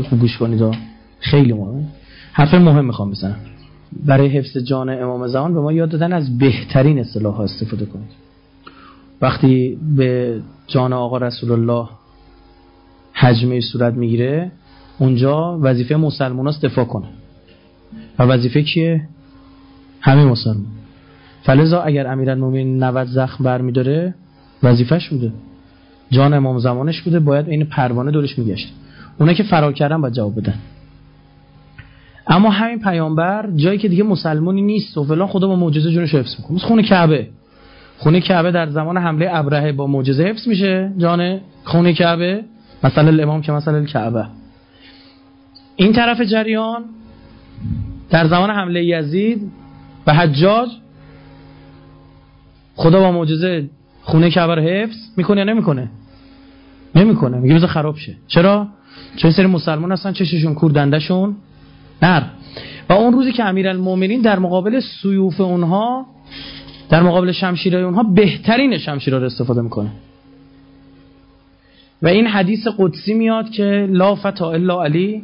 گوش کنید خیلی مهمه. حرف مهم می‌خوام بزنم. برای حفظ جان امام زمان به ما یاد دادن از بهترین اصطلاح ها استفاده کنید. وقتی به جان آقا رسول الله حجمه صورت می‌گیره اونجا وظیفه مسلمان هاست دفاع کنه. و وظیفه کیه؟ همه مسلمان. فلزا اگر امیرالمومنین 90 زخم برمیداره وظیفهش بوده. جان امام زمانش بوده باید این پروانه دورش میگشت اونا که فرار کردن باید جواب بدن. اما همین پیامبر جایی که دیگه مسلمانی نیست و فلان خدا با معجزه جونش حفظ می‌کنه. خونه کعبه. خونه کعبه در زمان حمله ابرهه با معجزه حفظ میشه. جان خونه کعبه مثلا الامام که مثلا کعبه این طرف جریان در زمان حمله یزید و حجاج خدا با معجزه خونه کعبه رو حفظ می‌کنه یا نمی‌کنه؟ نمی‌کنه. میگه بذار خراب شه. چرا؟ چون سری مسلمان هستن چششون کور دندشون نر و اون روزی که امیرالمومنین در مقابل سیوف اونها در مقابل شمشیرهای اونها بهترین شمشیرها رو استفاده می‌کنه. و این حدیث قدسی میاد که لا فتا الا علی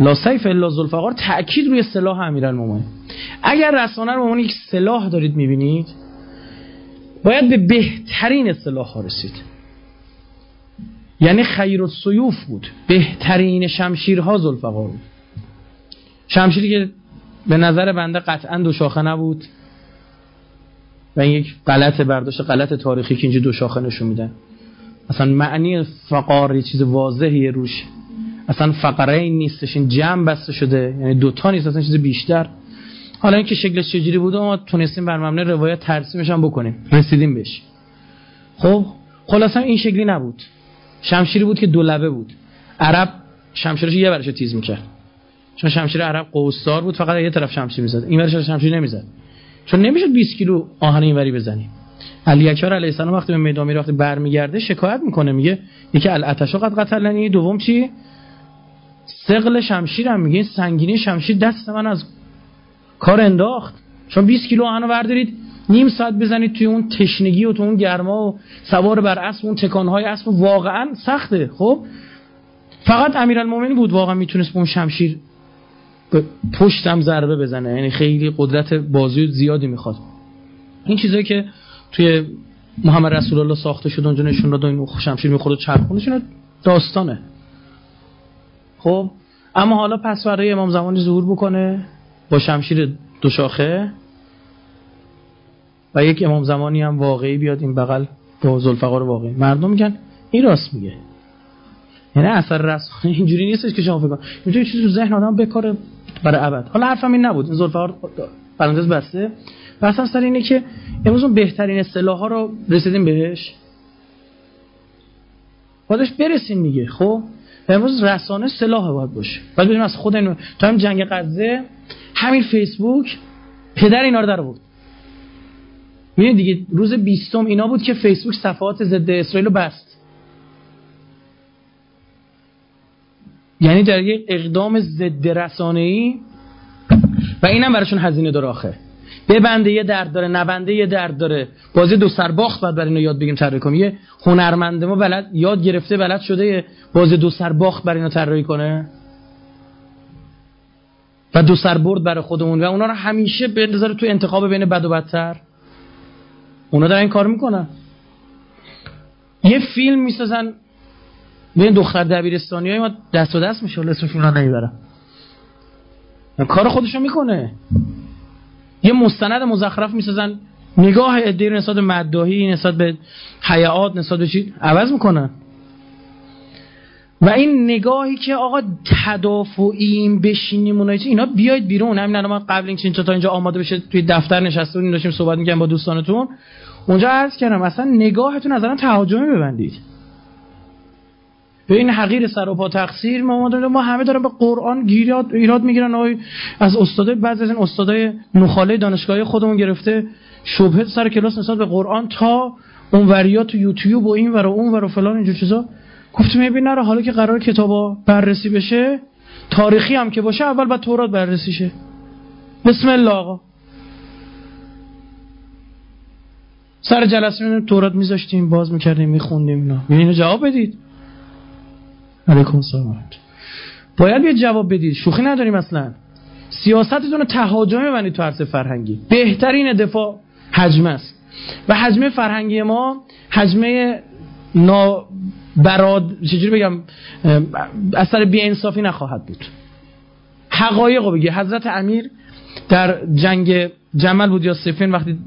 لا سیف الا ذوالفقار تاکید روی سلاح امیرالمومنین اگر رسانه رو یک سلاح دارید می‌بینید باید به بهترین سلاح ها رسید. یعنی خیر و سیوف بود. بهترین شمشیرها ذوالفقار بود. شمشیری که به نظر بنده قطعا دو شاخه نبود و این یک غلط برداشت غلط تاریخی که اینجا دو شاخه نشون میدن. اصلا معنی فقار یه چیز واضحیه روش. اصلا فقره این نیستش این جمع بسته شده. یعنی دوتا نیست اصلا چیز بیشتر. حالا اینکه شکلش چجوری بوده ما تونستیم بر مبنای روایت ترسیمش هم بکنیم. رسیدیم بهش. خب خلاصا این شکلی نبود. شمشیری بود که دو لبه بود. عرب شمشیرش یه برش تیز می‌کرد. چون شمشیر عرب قوسدار بود فقط یه طرف شمشیر می‌زد. این ورش شمشیر نمی‌زد. چون نمی‌شد 20 کیلو آهن اینوری بزنی. علی اکبر علیه السلام وقتی به میدان می‌رفت برمیگرده شکایت می‌کنه. میگه یکی الاتش قد قتلنی. دوم چی؟ ثقل شمشیرم. میگه سنگینی شمشیر دست من از کار انداخت. چون 20 کیلو آهنو بردارید نیم ساعت بزنید توی اون تشنگی و تو اون گرما و سوار بر اسب اون تکانهای اسب واقعا سخته. خب؟ فقط امیرالمومنین بود واقعا می‌تونست اون شمشیر پشتم ضربه بزنه. یعنی خیلی قدرت بازی زیادی می‌خواد این چیزایی که توی محمد رسول الله ساخته شد اونجا نشون داد این شمشیر می‌خورد چرخونشون داستانه. خب؟ اما حالا پس برای امام زمانی ظهور بکنه با شمشیر دو شاخه. و یک امام زمانی هم واقعی بیاد این بغل با ذوالفقار واقعی. مردم میگن این راست میگه. یعنی اثر رسانه اینجوری نیستش که شما فکر کنید. اینجوری چیزی تو ذهن آدم بکاره برای ابد. حالا حرفم این نبود. این ذوالفقار پرانتز بسته. بس سر اینه که امروز بهترین اصطلاح ها رو رسیدیم بهش. بادش برسیم دیگه خب؟ امروز رسانه سلاح باید باشه. بعد ببینیم از خود اینو تا هم جنگ غزه همین فیسبوک پدر اینا رو در بود می‌دونید دیگه روز بیستم اینا بود که فیسبوک صفحات ضد اسرائیل رو بست. یعنی در یک اقدام ضد رسانه‌ای و اینم براشون هزینه داره آخه. بنده یه درد داره نبنده یه درد داره. بازی دو سر باخت بعد برای اینو یاد بگیم طراحی کنیم. یه هنرمند ما بلد یاد گرفته بلد شده بازی دو سر باخت برای اینو طراحی کنه. و دو سر برد برای خودمون. و اونا رو همیشه بندازه تو انتخاب بین بد و بدتر. اونا دارن این کار می‌کنن. یه فیلم می‌سازن. ببین دختر دبیرستانی های ما دست و دست میشه اسم فیلم نمی‌برم. کار خودشو می‌کنه. یه مستند مزخرف می‌سازن. نگاه ادیر نسبت مداهی نسبت به حیات نسبت به چی؟ عوض می‌کنن. و این نگاهی که آقا تدافعیم بشینیم اونایی اینا بیاید بیرون. همین الان ما قبل اینکه تا اینجا آماده بشه توی دفتر نشسته بودیم داشتیم صحبت می‌کردیم با دوستانتون. اونجا عرض کردم اصلا نگاهتون از الان تهاجمی ببندید. به این حقیر سر و پا تقصیر ما ما همه دارن به قرآن گیراد ایراد می‌گیرن. آقای از استادای بعضی از این استادای نخاله دانشگاهی خودمون گرفته. شبهه سر کلاس نسبت به قرآن تا اون وریات تو یوتیوب و این ور و اون ور و فلان اینجور چیزا. گفتم ببین نره حالا که قرار کتابا بررسی بشه تاریخی هم که باشه اول بعد تورات بررسی شه. بسم الله آقا. سر جلسه تورات میذاشتیم باز می‌کردیم میخوندیم اینا. اینو جواب بدید. علیکم السلام. باید یه جواب بدید. شوخی نداریم اصلا. سیاستتون رو تهاجم ببنید تو عرصه فرهنگی. بهترین دفاع حجمه است. و حجمه فرهنگی ما حجمه نا براد چجوری بگم اثر بی انصافی نخواهد بود. حقایق رو بگی. حضرت امیر در جنگ جمل بود یا سفین وقتی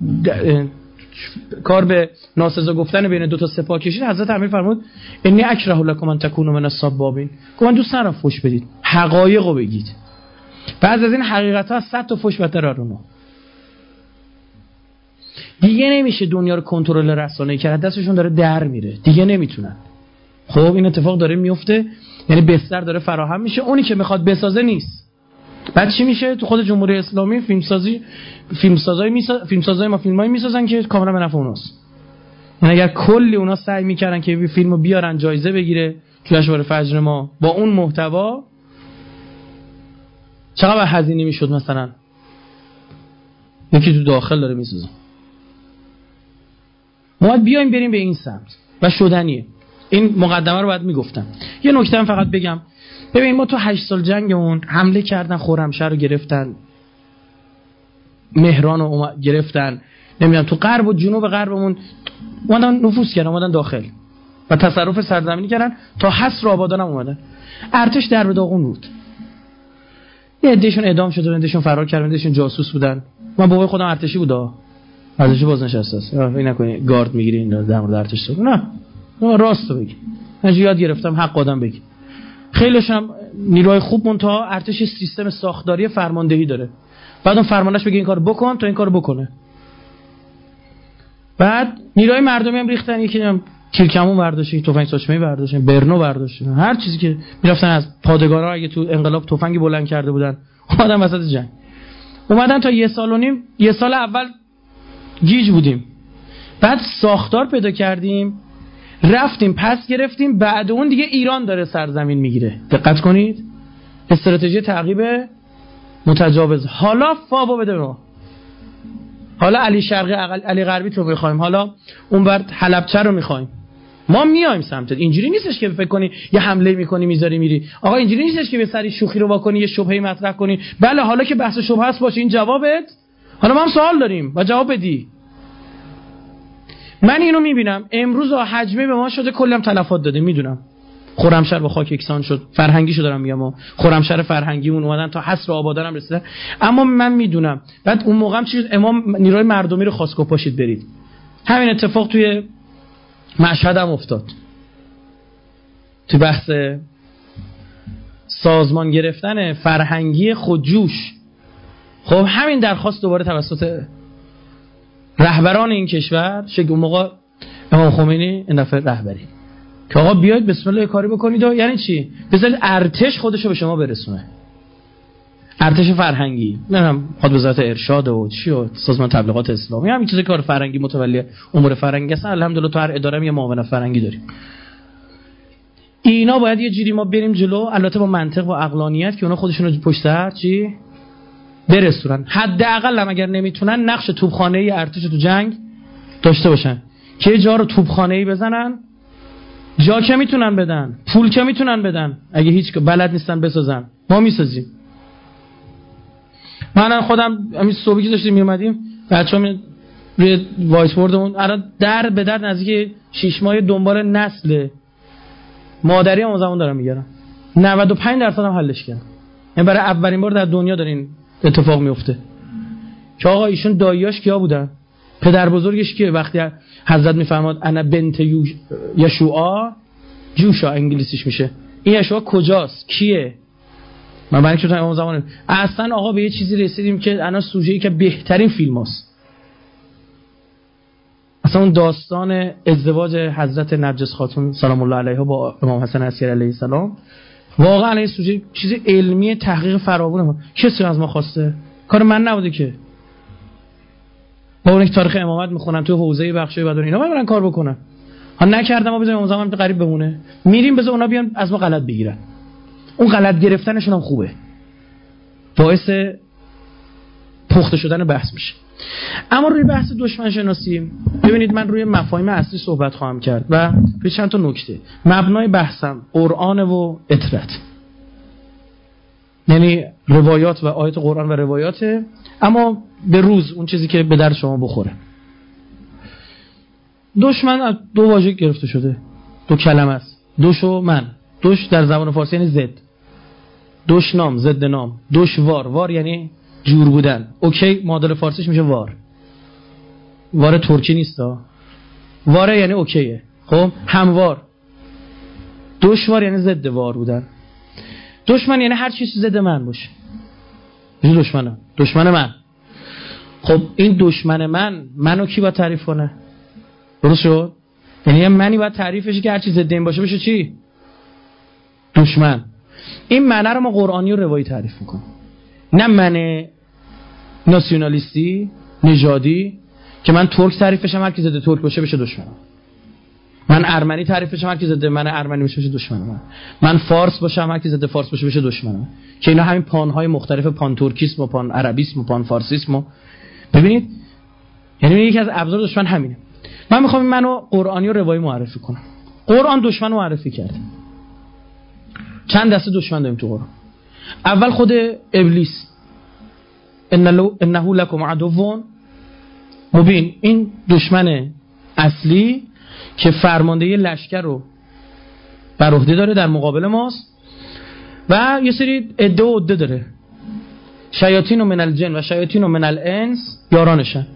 کار به ناسزا گفتن بین دو تا سپاه کشید حضرت امیر فرمود انی اکره لکم ان تکونوا من الصبابین. من دوست ندارم فوش بدید. حقایق رو بگید. بعض از این حقیقت ها صد تا فوش بهتر آرونو دیگه نمیشه دنیا رو کنترل رسانه کرد. دستشون داره در میره. دیگه نمی‌تونن. خب این اتفاق داره میفته. یعنی بستر داره فراهم میشه. اونی که می‌خواد بسازه نیست. بعد چی میشه؟ تو خود جمهوری اسلامی فیلمسازی فیلمسازای میسا... فیلمسازای ما فیلمایی می‌سازن که کاملا به نفع اوناست. یعنی اگر کلی اونا سعی می‌کردن که فیلمو بیارن جایزه بگیره تو جشنواره فجر ما با اون محتوا چقدر هزینه می‌شد مثلا؟ یکی تو داخل داره می‌سازه. ما بیایم بریم به این سمت. و شدنیه. این مقدمه رو باید می‌گفتم. یه نکته هم فقط بگم. ببین ما تو هشت سال جنگ اون حمله کردن خورمشهر رو گرفتن. مهران رو گرفتن. نمی‌دونم تو غرب و جنوب غربمون اومدن نفوذ کردن اومدن داخل. و تصرف سرزمینی کردن تا حصر آبادان هم اومدن. ارتش در به داغون بود. یه عدهشون اعدام شده عدهشون فرار کردن عدهشون جاسوس بودن. من بابای خودم ارتشی بودا ارتشی بازنشسته است. این نکنی گارد می‌گیری این در مورد ارتش نه. راست بگی. من یاد گرفتم حق آدم بگی. خیلیش هم نیروی خوب منتها ارتش سیستم ساختاری فرماندهی داره. بعد اون فرمانش بگه این کار بکن تا این کار بکنه. بعد نیروی مردمی هم ریختن یکی هم تیرکمون برداشتن تفنگ ساچمه برداشتن برنو برداشتن هر چیزی که می‌رفتن از پادگارا اگه تو انقلاب تفنگی بلند کرده بودن اومدن وسط جنگ. اومدن تا یه سال و نیم یه سال اول گیج بودیم. بعد ساختار پیدا کردیم. رفتیم پس گرفتیم بعد اون دیگه ایران داره سرزمین می‌گیره. دقت کنید. استراتژی تعقیب متجاوز. حالا فابو بده ما. حالا علی شرقی علی غربی رو می‌خوایم حالا اون بر حلبچه رو می‌خوایم. ما میایم سمتت. اینجوری نیستش که فکر کنی یه حمله می‌کنی می‌ذاری میری. آقا اینجوری نیستش که به سری شوخی رو واکنی یه شبهه مطرح کنی. بله حالا که بحث شبهه هست باشه. این جوابت. حالا ما هم سوال داریم و جواب بدی. من اینو می‌بینم. امروز حجمه به ما شده کلم تلفات داده. می‌دونم. خرمشهر با خاک یکسان شد. فرهنگی شد دارم میگم خرمشهر فرهنگی اون اومدن تا حصر آبادان هم رسیدن. اما من می‌دونم. بعد اون موقع هم چی امام نیروی مردمی رو خواست پاشید برید. همین اتفاق توی مشهد هم افتاد. تو بحث سازمان گرفتن فرهنگی خودجوش. خب همین درخواست دوباره توسط رهبران این کشور شکل اون موقع امام خمینی این دفعه رهبری. که آقا بیاید بسم الله کاری بکنید و یعنی چی؟ بذارید ارتش خودشو به شما برسونه. ارتش فرهنگی. نمی‌دونم خود وزارت ارشاد و چی و سازمان تبلیغات اسلامی. همین چیز کار فرهنگی متولی امور فرهنگی هستن الحمدلله تو هر اداره یه معاون فرهنگی داریم. اینا باید یه جوری ما بریم جلو البته با منطق و عقلانیت که اونا خودشون رو پشت سر چی برسونن. حداقل هم اگر نمی‌تونن نقش توپخانه ای ارتش تو جنگ داشته باشن. که جا رو توپخانه ای بزنن جا که می‌تونن بدن پول که می‌تونن بدن. اگه هیچ بلد نیستن بسازن. ما می‌سازیم. من خودم همین صبحی که داشتیم میومدیم بچه‌ها روی وایت بوردمون الان در به در نزدیک شش ماه دنبال نسل مادری اون زمان دارم میگردم 95 درصد هم حلش کردم. یعنی برای اولین بار در دنیا دارین اتفاق میفته. که آقا ایشون داییاش کیا بودن؟ پدر بزرگش که وقتی حضرت میفرماد انا بنت یشوعا؟ جوشا انگلیسیش میشه. این یشوعا کجاست؟ کیه؟ من برای که امام زمان اصلا آقا به یه چیزی رسیدیم که انا سوژه که بهترین فیلم هست. اصلا اون داستان ازدواج حضرت نرجس خاتون سلام الله علیها با امام حسن عسکری علیه السلام واقعا این سوژه چیز علمی تحقیق فراوونه. کسی از ما خواسته؟ کار من نبوده که. با اون تاریخ امامت می‌خونن تو حوزه بخشای بدون اینا برن کار بکنن. ها نکردم ما بزنیم اون زمان قریب بمونه. میریم بذار اونا بیان از ما غلط بگیرن. اون غلط گرفتنشون هم خوبه. باعث پخته شدن بحث میشه. اما روی بحث دشمن شناسی ببینید من روی مفاهیم اصلی صحبت خواهم کرد و روی چند تا نکته. مبنای بحثم قرآن و اطرت یعنی روایات و آیات قرآن و روایاته اما به روز اون چیزی که به در شما بخوره. دشمن از دو واژه گرفته شده. دو کلمه است. دوش و من. دوش در زبان فارسی یعنی زد. دوش نام زد نام. دوش وار. وار یعنی جور بودن. اوکی مادر فارسیش میشه وار. وار ترکی نیستا. واره یعنی اوکیه. خب هموار. دشوار یعنی ضد وار بودن. دشمن یعنی هر چیزی ضد من باشه. این دشمنم؟ دشمن من. خب این دشمن من منو کی باید تعریف کنه؟ درست شد؟ یعنی منی باید تعریفش که هر چیز ضد این باشه بشه چی؟ دشمن. این منه رو ما قرآنی و روایی تعریف می‌کنیم. نه من ناسیونالیستی نژادی که من ترک تعریفشم هر کی ضد ترک باشه بشه دشمنم. من ارمنی تعریفش هر کی زده من ارمنی بشه بشه دشمن من فارس باشم هر کی زده فارس باشه بشه دشمن من که اینا همین پانهای مختلف پان ترکیسم و پان عربیسم و پان فارسیسم ببینید؟ یعنی یکی از ابزار دشمن همینه. من می‌خوام منو قرآنی و روایی معرفی کنم. قرآن دشمن معرفی کرد. چند دسته دشمن داریم تو قرآن؟ اول خود ابلیس. انه لکم عدو مبین این دشمن اصلی که فرمانده لشکر رو بر عهده داره در مقابل ماست و یه سری عده و عده داره. شیاطین و من الجن و شیاطین و من الانس یارانشن.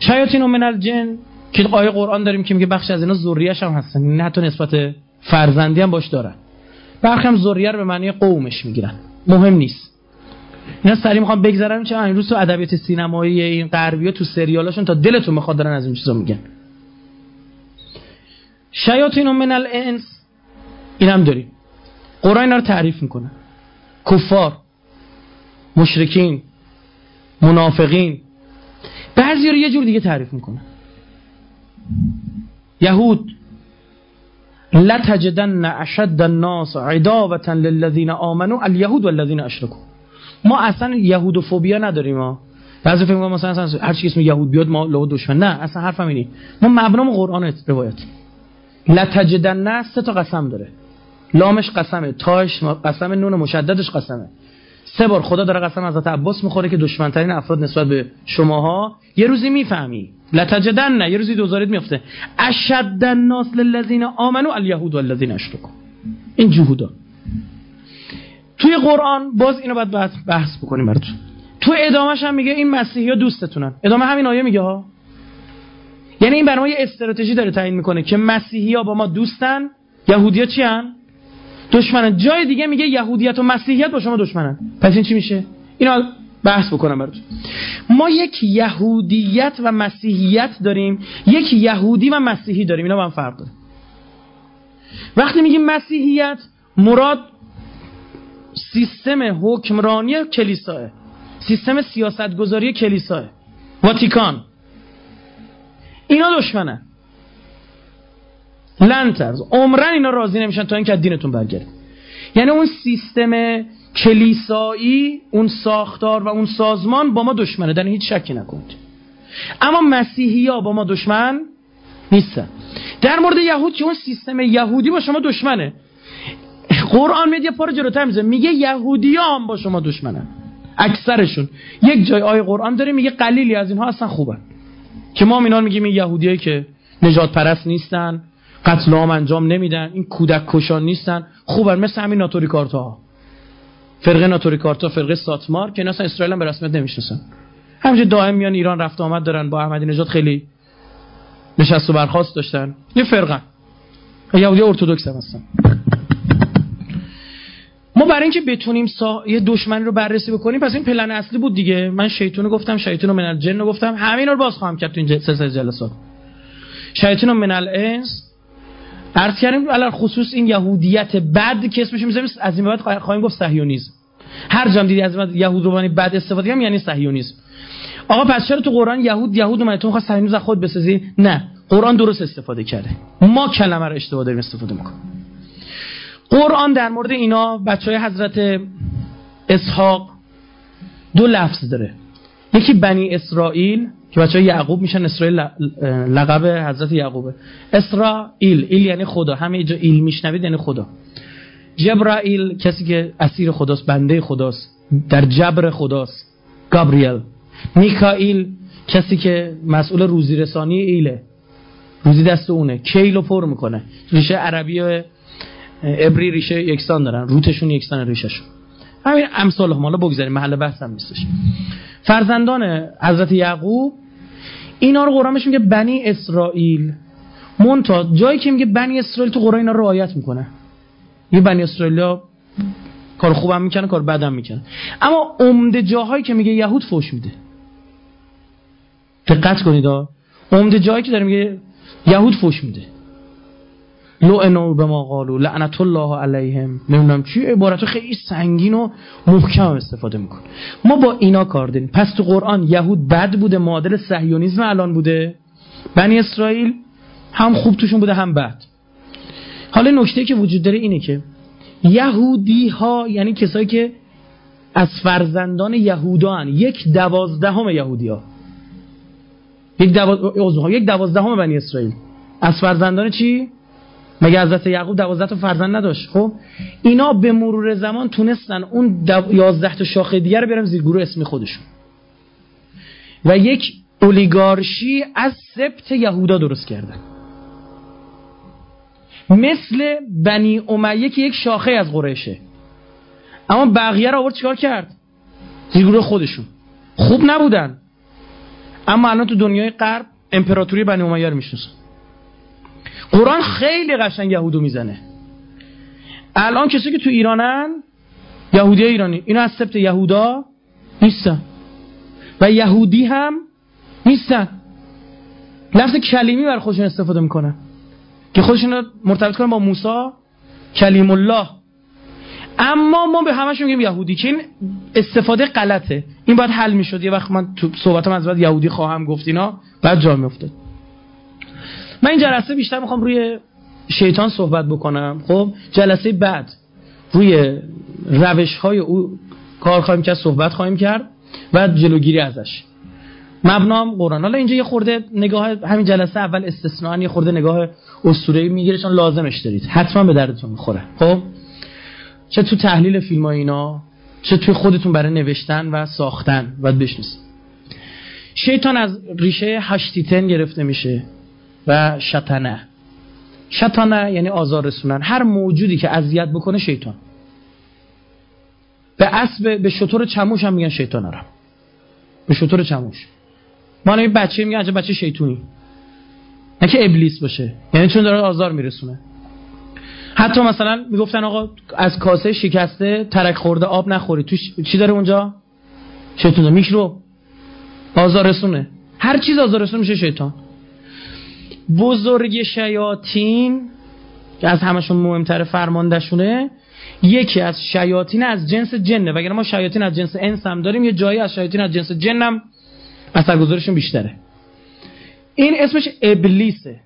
شیاطین و من الجن که آیه قرآن داریم که میگه بخش از اینا ذریه‌اش هم هستن. نه یعنی حتی نسبت فرزندی هم باش دارن. برخی هم ذریه رو به معنی قومش می‌گیرن. مهم نیست. اینا سری می‌خوام بگذرم چه این روز تو ادبیات سینمایی این غربی تو سریالاشون تا دلتون می‌خواد دارن از این چیزا میگن. شیاطین من الانس. این هم داریم. قرآن اینا رو تعریف می‌کنه. کفار مشرکین منافقین. بعضی رو یه جور دیگه تعریف می‌کنه. یهود لتجدن اشد الناس عداوة للذین آمنوا اليهود والذین اشركوا ما اصلا یهود و فوبیا نداریم ما بعضی فکر مثلا هر چی اسم یهود بیاد ما له دشمن. نه اصلا حرفم اینه. ما مبنام قرآن روایت. لتجدن سه تا قسم داره. لامش قسمه تاش قسم نون مشددش قسمه. سه بار خدا داره قسم حضرت عباس می‌خوره که دشمنترین افراد نسبت به شماها یه روزی می‌فهمی. لتجدن نه یه روزی دوزارید میفته اشد الناس للذین آمنوا الیهود والذین اشرکوا. این جهودا. توی قرآن باز اینو باید بحث بکنیم براتون. تو ادامهش هم میگه این مسیحی ها دوستتونن. ادامه همین آیه میگه ها. یعنی این برنامه استراتژی داره تعیین می‌کنه که مسیحی ها با ما دوستن یهودی ها چی هن؟ دشمنن جای دیگه میگه یهودیت و مسیحیت با شما دشمنن. پس این چی میشه؟ اینا بحث بکنم براتون ما یک یهودیت و مسیحیت داریم یک یهودی و مسیحی داریم. اینا با هم فرق داره. وقتی میگیم مسیحیت مراد سیستم حکمرانی کلیساه سیستم سیاستگذاری کلیساه واتیکان. اینا دشمنن. لنترز عمرن اینا راضی نمیشن تا اینکه از دینتون برگرد یعنی اون سیستم کلیسایی اون ساختار و اون سازمان با ما دشمنه. در هیچ شکی نکنید. اما مسیحی ها با ما دشمن نیستن. در مورد یهود که اون سیستم یهودی با شما دشمنه. قرآن میاد یه پار جلوتر میزه میگه یهودی ها هم با شما دشمنن. اکثرشون. یک جای آیه قرآن داره میگه قلیلی از اینها اصلا خوبن. که ما اینا میگیم یهودیایی که نجات پرست نیستن. قتل عام انجام نمیدن این کودک کشان نیستن. خوبن مثل همین ناتوری کارتا. فرقه ناتوری کارتا فرقه ساتمار که اصلا اسرائیل هم به رسمیت نمی‌شناسن. همینجوری دائم میان ایران رفت آمد دارن با احمدی نژاد خیلی نشست و برخواست داشتن. یه فرقه. یهودی ارتدوکس هم هستن. ما برای اینکه بتونیم سا... یه دشمنی رو بررسی بکنیم پس این پلن اصلی بود دیگه. من شیطون گفتم شیطون من الجن رو گفتم. همین رو باز خواهم کرد تو این سلسله جلسات. شیطون من الانس عرض کردیم الان خصوص این یهودیت بد که اسمش می‌ذاریم از این بعد خواهیم گفت صهیونیسم. هر جام دیدی از یهود رو بد استفاده کنیم یعنی صهیونیسم. آقا پس چرا تو قرآن یهود یهود اومد تو می‌خواد صهیونیسم خود بسازی؟ نه. قرآن درست استفاده کرده. ما کلمه رو اشتباه داریم استفاده می‌کنیم. قرآن در مورد اینا بچه های حضرت اسحاق دو لفظ داره. یکی بنی اسرائیل که بچه یعقوب میشن اسرائیل لقب حضرت یعقوبه. اسرائیل ایل یعنی خدا. همه جا ایل میشنوید یعنی خدا. جبرائیل کسی که اسیر خداست بنده خداست در جبر خداست گابریل. میکائیل کسی که مسئول روزی رسانی ایله. روزی دست اونه. کیلو پر می‌کنه. ریشه عربی و عبری ریشه یکسان دارن. روتشون یکسان ریشهشون. همین امثال هم. حالا بگذاریم. محل بحث هم نیستش. فرزندان حضرت یعقوب اینا رو قرآن میگه بنی اسرائیل. مونتا جایی که میگه بنی اسرائیل تو قرآن اینا رو رعایت می‌کنه. یه بنی اسرائیل کار خوبم می‌کنه کار بدم می‌کنه اما عمده جاهایی که میگه یهود فوش میده. دقت کنید عمده جایی که داره میگه یهود فوش میده. لعنوا به ما قالو لعنت الله علیهم. نمی‌دونم چی عبارت خیلی سنگین و محکم استفاده می‌کنه. ما با اینا کار داریم. پس تو قرآن یهود بد بوده معادل صهیونیسم الان بوده. بنی اسرائیل هم خوب توشون بوده هم بد. حالا نکته که وجود داره اینه که یهودی ها یعنی کسایی که از فرزندان یهودان یک دوازدهم یهودی ها یک دوازدهم بنی اسرائیل. از فرزندان چی؟ مگه حضرت یعقوب دوازده تا فرزند نداشت؟ خب اینا به مرور زمان تونستن اون یازده تا شاخه دیگر رو برن زیر گروه اسمی خودشون. و یک اولیگارشی از سبت یهودا درست کردن. مثل بنی امیه که یک شاخه از قریشه. اما بقیه رو آورد چیکار کرد؟ زیر گروه خودشون. خوب نبودن. اما الان تو دنیای غرب امپراتوری بنی امیه رو می‌شناسن. قرآن خیلی قشنگ یهودو می‌زنه. الان کسی که تو ایرانن یهودی ایرانی اینا از سبت یهودا نیستن. و یهودی هم نیستن. لفظ کلیمی بر خودشون استفاده می‌کنن. که خودشون مرتبط کنن با موسی کلیم الله. اما ما به همش میگیم یهودی که این استفاده غلطه. این باید حل می‌شد. یه وقت من تو صحبتم از بعد یهودی خواهم گفت اینا بعد جا میافتاد. من این جلسه بیشتر می‌خوام روی شیطان صحبت بکنم. خب؟ جلسه بعد روی روش های او کار خواهیم کرد صحبت خواهیم کرد و جلوگیری ازش. مبنام قرآن. حالا اینجا یه خورده نگاه همین جلسه اول استثنان یه خورده نگاه اسطوره‌ای می‌گیره چون لازمش دارید. حتما به دردتون می‌خوره. خب؟ چه تو تحلیل فیلم اینا چه توی خودتون برای نوشتن و ساختن. باید بشناسید. شیطان از ریشه هشتیتن گرفته میشه. و شتنه شتانه یعنی آزار رسونن هر موجودی که اذیت بکنه شیطان. به اسب به شطور چموش هم میگن شیطان هم به شطور چموش. ما یه بچه میگن بچه شیطونی. نه که ابلیس باشه. یعنی چون داره آزار میرسونه. حتی مثلا می‌گفتن آقا از کاسه شکسته ترک خورده آب نخوری. تو چی داره اونجا؟ شیطان میکرو آزار رسونه. هر چیز آزار رسونه میشه شیطان. بزرگ شیاطین که از همشون مهمتر فرماندهشونه یکی از شیاطین از جنس جنه. وگرنه ما شیاطین از جنس انس هم داریم یه جایی از شیاطین از جنس جن هم اثرگذارشون بیشتره. این اسمش ابلیسه.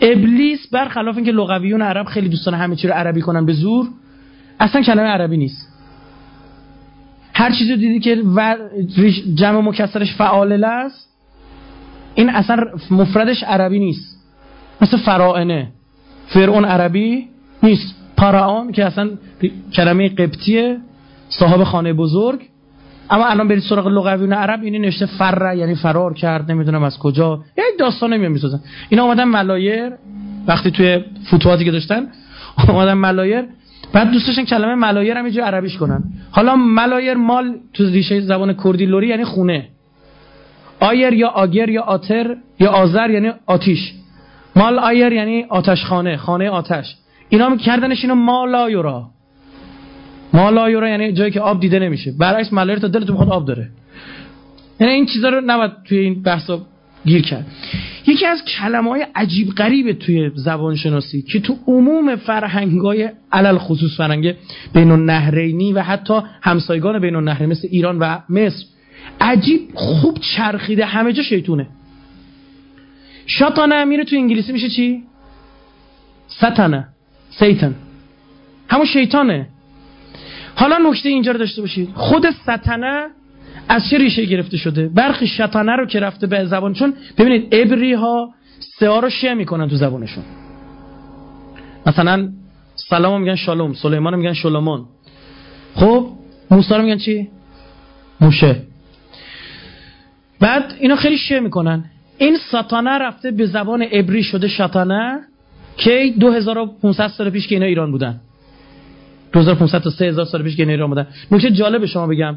ابلیس برخلاف اینکه لغویون عرب خیلی دوستان همه چی رو عربی کنن به زور اصلا کلمه عربی نیست. هر چیزی دیدی که جمع مکسرش فعالله است این اصلا مفردش عربی نیست. مثل فرائنه. فرعون عربی نیست. پارعان که اصلا کلمه قبطیه صاحب خانه بزرگ. اما الان برید سراغ لغویون عرب اینی نشته فر یعنی فرار کرد نمی‌دونم از کجا. یک داستان نمیان می‌سازن اینا اومدن ملایر وقتی توی فتوحاتی که داشتن اومدن ملایر. بعد دوست داشتن کلمه ملایر هم یه عربیش کنن. حالا ملایر مال تو ریشه زبان کردی لوری یعنی خونه. آیر یا آگر یا آتر یا آذر یعنی آتیش. مال آیر یعنی آتش خانه خانه آتش. اینا کردنش اینو مالایورا مالایورا یعنی جایی که آب دیده نمیشه. برعکس ملایر تا دلتون می‌خواد آب داره. یعنی این چیزا رو نباید توی این بحثا گیر کرد. یکی از کلمه های عجیب غریب توی زبان شناسی که تو عموم فرهنگ های علل خصوص فرهنگ بین النهرینی و حتی همسایگان بین النهرین مثل ایران و مصر عجیب خوب چرخیده همه جا شیطونه. شاتانه میره تو انگلیسی میشه چی؟ ستانه سیتن همون شیطانه. حالا نکته اینجا رو داشته باشید. خود ستانه از چه ریشه گرفته شده؟ برخی شتانه رو که رفته به زبان چون ببینید ابری ها سه رو می‌کنن تو زبانشون. مثلا سلام میگن شالوم سلیمان میگن شلومون خب موسی رو میگن چی؟ موشه بعد اینا خیلی شیعه می‌کنن. این ساتانه رفته به زبان عبری شده شاتانه که 2500 سال پیش که اینا ایران بودن. 2500 تا 3000 سال پیش که اینا ایران بودن. نکته جالب شما بگم.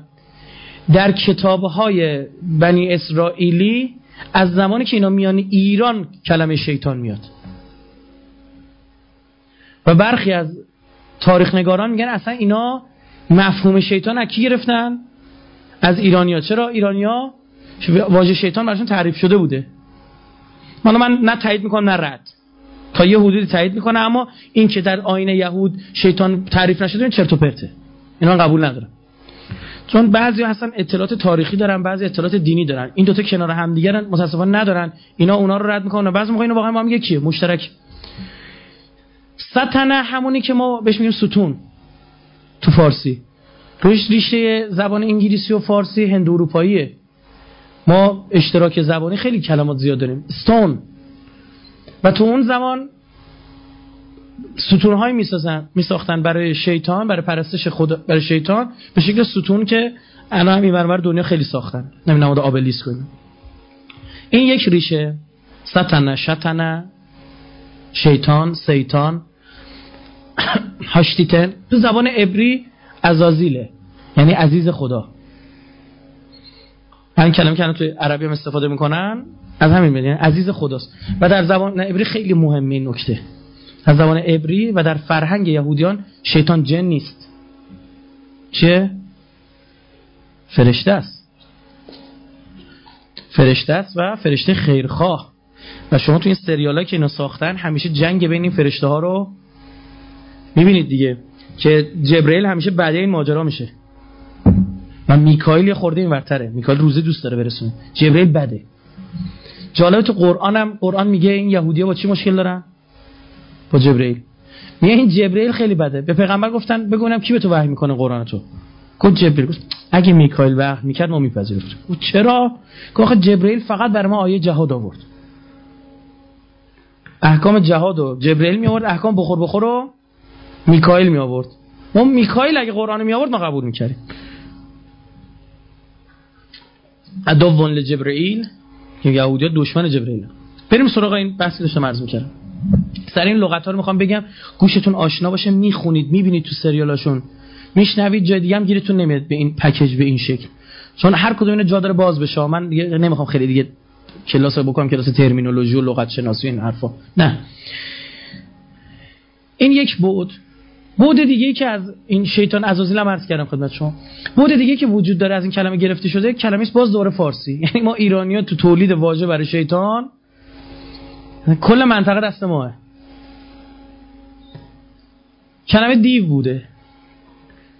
در کتابهای بنی اسرائیلی از زمانی که اینا میان ایران کلمه شیطان میاد. و برخی از تاریخ نگاران میگن اصلا اینا مفهوم شیطان از کی گرفتن؟ از ایرانیا چرا ایرانیا واژه شیطان براشون تعریف شده بوده. من من نه تایید می‌کنم نه رد. تا یه حدودی تایید می‌کنه اما این که در آین یهود شیطان تعریف نشده این چرت و پرته. اینا قبول ندارم. چون بعضی هستن اطلاعات تاریخی دارن بعضی اطلاعات دینی دارن. این دوتا کنار هم دیگه متاسفانه ندارن. اینا اونا رو رد می‌کنن بعضی موقع اینو واقعا با هم یکیه مشترک. ستنه همونی که ما بهش میگیم ستون تو فارسی. روش ریشه زبان انگلیسی و فارسی هند اروپاییه ما اشتراک زبانی خیلی کلمات زیاد داریم. Stone. و تو اون زمان ستون های می‌سازن میساختن برای شیطان برای پرستش خود برای شیطان به شکل ستون که الان هم این دنیا خیلی ساختن. نمی نماد آبلیس کنیم. این یک ریشه. ستنه شتنه شیطان سیطان. هاشتیتن تو زبان عبری ازازیله یعنی عزیز خدا. همین کلمه که توی عربی هم استفاده می‌کنن از همین یعنی عزیز خداست. و در زبان عبری خیلی مهمه این نکته. از زبان عبری و در فرهنگ یهودیان شیطان جن نیست. چه؟ فرشته است. فرشته است و فرشته خیرخواه. و شما تو این سریال که اینو ساختن همیشه جنگ بین این فرشته ها رو می‌بینید دیگه که جبرئیل همیشه بعد این ماجرا میشه. و میکائیل خورده این ورتره میکائیل روزه دوست داره برسونه. جبرئیل بده. جالب تو قرآن هم قرآن میگه این یهودی‌ها با چی مشکل دارن؟ با جبرئیل. میگه این جبرئیل خیلی بده. به پیغمبر گفتن بگونم کی به تو وحی می‌کنه قرآن تو؟ گفت جبرئیل. گفت اگه میکائیل وحی می‌کرد ما میپذیرفتیم. گفت چرا؟ گفت جبرئیل فقط برای ما آیه جهاد آورد. احکام جهاد و جبرئیل می آورد احکام بخور بخور رو میکائیل می آورد ما میکائیل اگه قرآن می آورد ما قبول می‌کردیم. ادوون لجبرئیل. که یهودی دشمن جبرئیل. بریم سراغ این بحثی داشتم عرض می‌کردم. سر این لغت ها رو می‌خوام بگم. گوشتون آشنا باشه می‌خونید می‌بینید تو سریالاشون. میشنوید جای دیگه هم گیرتون نمیاد به این پکیج به این شکل. چون هر کدوم اینا جا داره باز بشه. من دیگه نمی‌خوام خیلی دیگه کلاس بکنم کلاس ترمینولوژی و لغت شناسی این حرفا. نه. این یک بود بود دیگه که از این شیطان عزازیل هم عرض کردم خدمت شما. بود دیگه که وجود داره از این کلمه گرفته شده کلمه باز دوره فارسی. یعنی ما ایرانی تو تولید واژه برای شیطان کل منطقه دست ماه. کلمه دیو بوده.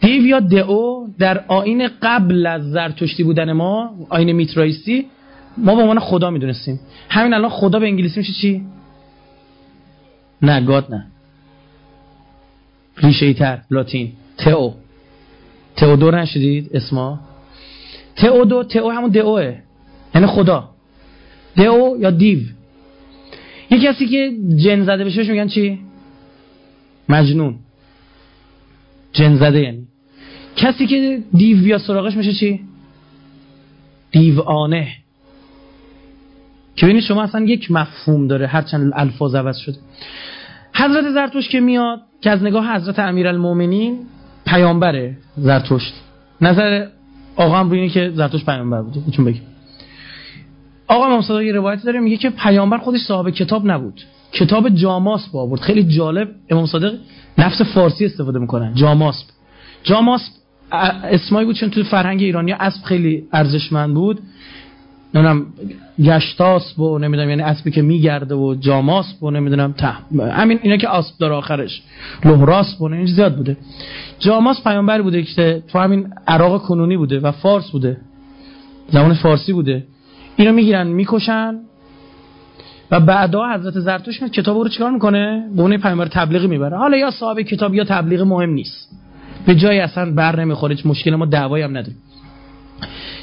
دیو یا دعو در آین قبل از زرتشتی بودن ما آین میترایسی ما به عنوان خدا می‌دونستیم. همین الان خدا به انگلیسی میشه چی؟ نه گاد نه. ریشه تر لاتین. تئو. تئودور نشدید؟ اسما. تئودو تئو همون دئوه. یعنی خدا. دئو یا دیو. یه کسی که جن زده بشه میگن چی؟ مجنون. جن زده یعنی. کسی که دیو یا سراغش میشه چی؟ دیوانه. که ببینید شما اصلا یک مفهوم داره هرچند الفاظ عوض شده. حضرت زرتوش که میاد که از نگاه حضرت امیرالمومنین پیامبره زرتشت. نظر آقا هم روی که زرتشت پیامبر بوده. بهتون بگم آقا امام صادق یه روایت داره میگه که پیامبر خودش صاحب کتاب نبود. کتاب جاماسب آورد. خیلی جالب. امام صادق نفس فارسی استفاده می‌کنن جاماسب جاماسب اسمایی بود چون تو فرهنگ ایرانی اسب خیلی ارزشمند بود. نمی‌دونم گشتاس و نمی‌دونم یعنی اسبی که میگرده و جاماس و نمی‌دونم همین اینا که اسب داره آخرش. لهراس و این زیاد بوده. جاماس پیامبر بوده که تو همین عراق کنونی بوده و فارس بوده. زمان فارسی بوده. اینا می‌گیرن می‌کشن. و بعدا حضرت زرتوش کتاب رو چیکار می‌کنه؟ به اون پیامبر تبلیغی می‌بره. حالا یا صاحب کتاب یا تبلیغ مهم نیست. به جای اصلا بر نمی‌خوره مشکل ما دعوایی هم نداریم.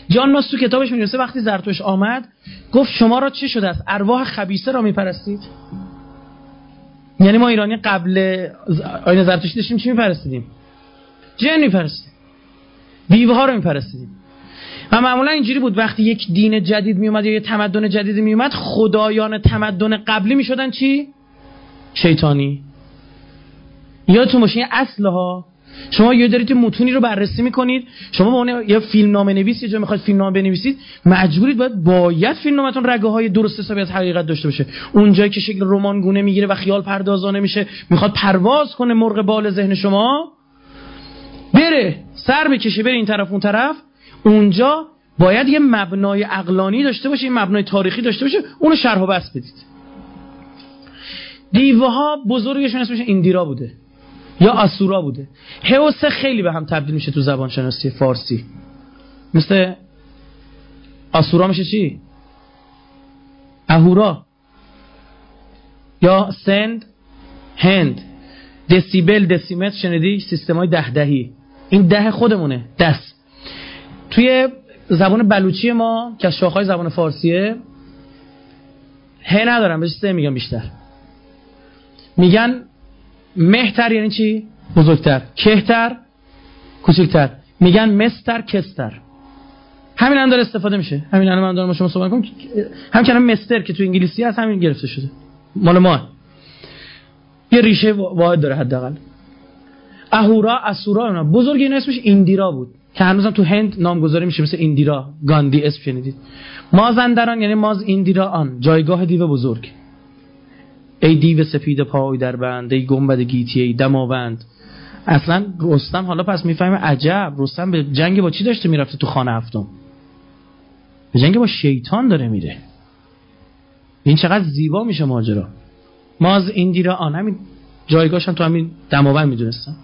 جان ماس تو کتابش می‌نویسه وقتی زرتوش آمد گفت شما را چه شده است؟ ارواح خبیسه را میپرستید؟ یعنی ما ایرانی قبل آین زرتشتی داشتیم چی میپرستیدیم؟ جن میپرستیدیم دیوه ها رو میپرستیدیم. و معمولا اینجوری بود وقتی یک دین جدید میومد یا یه تمدن جدید میومد خدایان تمدن قبلی می‌شدن چی؟ شیطانی. یادتون باشه این اصل ها شما یه دارید متونی رو بررسی می‌کنید. شما به یه فیلم نامه نویس یه جا می‌خواید فیلم نامه بنویسید مجبورید باید باید فیلم نامتون رگه های درست حسابی از حقیقت داشته باشه. اونجایی که شکل رمان گونه می‌گیره و خیال پردازانه میشه می‌خواد پرواز کنه مرغ بال ذهن شما. بره سر بکشه بره این طرف اون طرف. اونجا باید یه مبنای عقلانی داشته باشه یه مبنای تاریخی داشته باشه. اونو شرح و بس بدید. دیوه ها بزرگشون اسمش ایندیرا بوده. یا آسورا بوده. هوسه خیلی به هم تبدیل میشه تو زبان شناسی فارسی. مثل آسورا میشه چی؟ اهورا. یا سند هند. دسیبل دسیمتر شنیدی؟ سیستم های ده دهی. این ده خودمونه. دست. توی زبان بلوچی ما که از شاخهای زبان فارسیه ه ندارم بهش سه میگم بیشتر. میگن مهتر یعنی چی؟ بزرگتر. کهتر؟ کوچکتر میگن مستر کستر. همین هم داره استفاده میشه. همین الان من دارم شما صحبت کنم هم کلمه مستر که تو انگلیسی هست همین گرفته شده. مال ما. یه ریشه واحد داره حداقل. اهورا اسورا اونا بزرگ این اسمش ایندیرا بود. که هنوزم تو هند نامگذاری میشه مثل ایندیرا گاندی اسم شنیدید. مازندران یعنی ماز ایندیرا آن. جایگاه دیو بزرگ. ای دیو سپید پای در بند ای گنبد گیتی ای دماوند. اصلا رستم حالا پس می‌فهمه عجب. رستم به جنگ با چی داشته می‌رفته تو خانه هفتم؟ به جنگ با شیطان داره میره. این چقدر زیبا میشه ماجرا. ماز ایندیرا آن همین جایگاهشم تو همین دماوند می‌دونستم.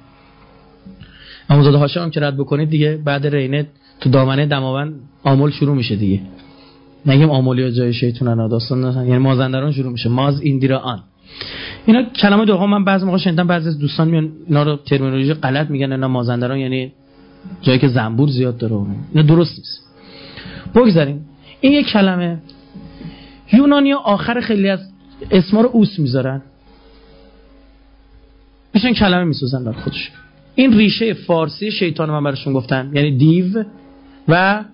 اما زاده هاشم هم که رد بکنید دیگه بعد رینه تو دامنه دماوند آمول شروع میشه دیگه. نگیم آمولی جای شیطون داستان نه یعنی مازندران شروع میشه. ماز ایندیرا آن. اینا کلمه دوم من بعضی موقع شنیدم بعضی از دوستان میان اینا رو ترمینولوژی غلط میگن اینا مازندران یعنی جایی که زنبور زیاد داره اینا. درست نیست. بگذاریم. این یک کلمه. یونانی آخر خیلی از اسما رو اوس می‌ذارن. میشن کلمه می‌سازن در خودش این ریشه فارسی شیطان من براشون گفتن. یعنی دیو و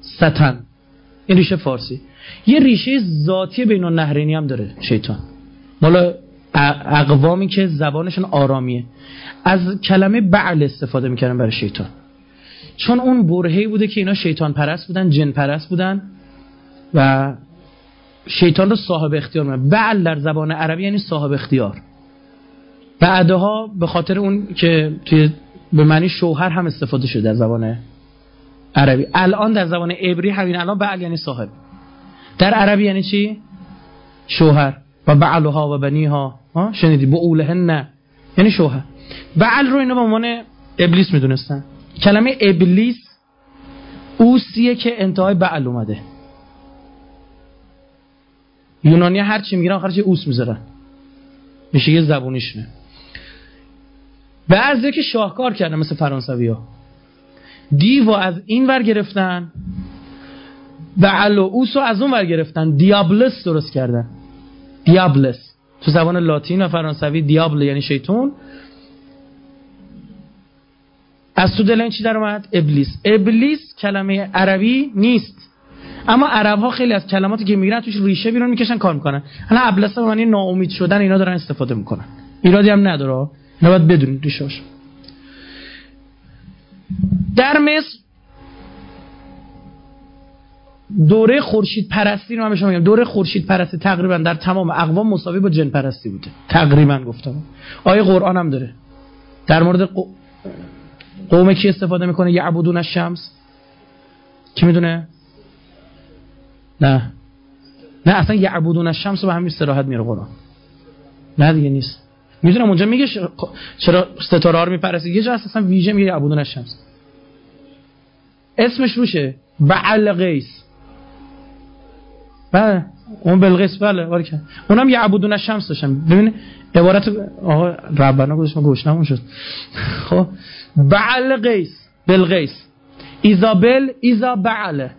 ستن این ریشه فارسی. یه ریشه ذاتی بین النهرینی هم داره شیطان. مالا اقوامی که زبانشون آرامیه. از کلمه بعل استفاده می‌کردن برای شیطان. چون اون برهی بوده که اینا شیطان پرست بودن جن پرست بودن و شیطان رو صاحب اختیار میدن بعل در زبان عربی یعنی صاحب اختیار. بعدها به خاطر اون که توی به معنی شوهر هم استفاده شده در زبان عربی. الان در زبان عبری همین الان بعل یعنی صاحب. در عربی یعنی چی؟ شوهر. و بعلها و بنیها. شنیدی؟ نه یعنی شوهر. بعل رو اینا به عنوان ابلیس می‌دونستن. کلمه ابلیس اوسیه که انتهای بعل اومده. یونانی هر چی می‌گیرن آخرش اوس می‌ذارن. میشه یه زبونیشونه بعضی که شاهکار کردن مثل فرانسوی ها دیو از این ور گرفتن. و اوس رو از اون ور گرفتن. دیابلس درست کردن. دیابلس. تو زبان لاتین و فرانسوی دیابل یعنی شیطون. از تو دل این چی در اومد؟ ابلیس. ابلیس کلمه عربی نیست. اما عرب ها خیلی از کلماتی که می‌گیرن توش ریشه بیرون می‌کشن کار می‌کنن. حالا ابلس به معنی ناامید شدن اینا دارن استفاده می‌کنن. ایرادی هم نداره. اینا باید بدونید ریشه‌اش در مصر دوره خورشید پرستی رو من شما میگم. دوره خورشید پرستی تقریبا در تمام اقوام مساوی با جن پرستی بوده. تقریبا گفتم. آیه قرآن هم داره. در مورد قوم کی استفاده می‌کنه؟ یعبدون الشمس. کی می‌دونه؟ نه. نه اصلا یعبدون الشمس به همین استراحت میره قرآن. نه دیگه نیست. می‌دونم اونجا میگه چرا ستاره ها رو یه جا اصلا ویژه میگه یعبدون الشمس. اسمش روشه بعل قیس بله. اون بلقیس بله بارکن اونم یعبدون الشمس داشتن. ببین عبارت آقا ربنا ما گوشنمون شد. خب. بعل قیس بلقیس ایزابل ایزا بعله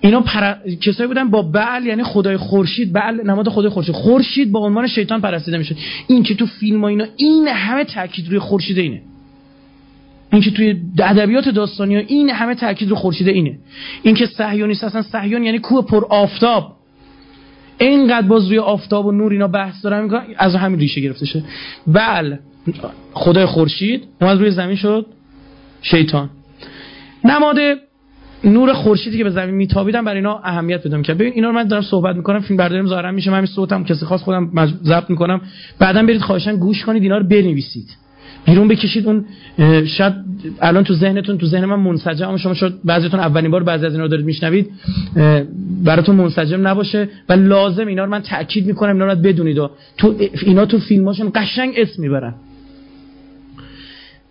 اینا پر... کسایی بودن با بعل یعنی خدای خورشید. بعل نماد خدای خورشید. خورشید با عنوان شیطان پرستیده میشه این که تو فیلم ها اینا این همه تاکید روی خورشید اینه. این که توی ادبیات داستانی ها این همه تاکید رو خورشید اینه. این که صهیونیست اصلا صهیون یعنی کوه پر آفتاب. اینقدر باز روی آفتاب و نور اینا بحث دارن می‌کنن از همین ریشه گرفته شده بل خدای خورشید اومد روی زمین شد شیطان. نماد نور خورشیدی که به زمین میتابیدن برای اینا اهمیت پیدا کرد ببین اینا رو من دارم صحبت می‌کنم فیلم برداریم ظاهرا میشه من صوتم کسی خاص خودم ضبط می‌کنم. بعدا برید خواهشان گوش کنید اینا رو بنویسید. بیرون بکشید اون شاید الان تو ذهنتون تو ذهن من منسجم شما شد بعضیتون اولین بار بعضی از اینا رو دارید میشنوید. براتون منسجم نباشه و لازم اینا رو من تاکید می‌کنم اینا رو بدونید. و تو اینا تو فیلماشون قشنگ اسم می‌برن.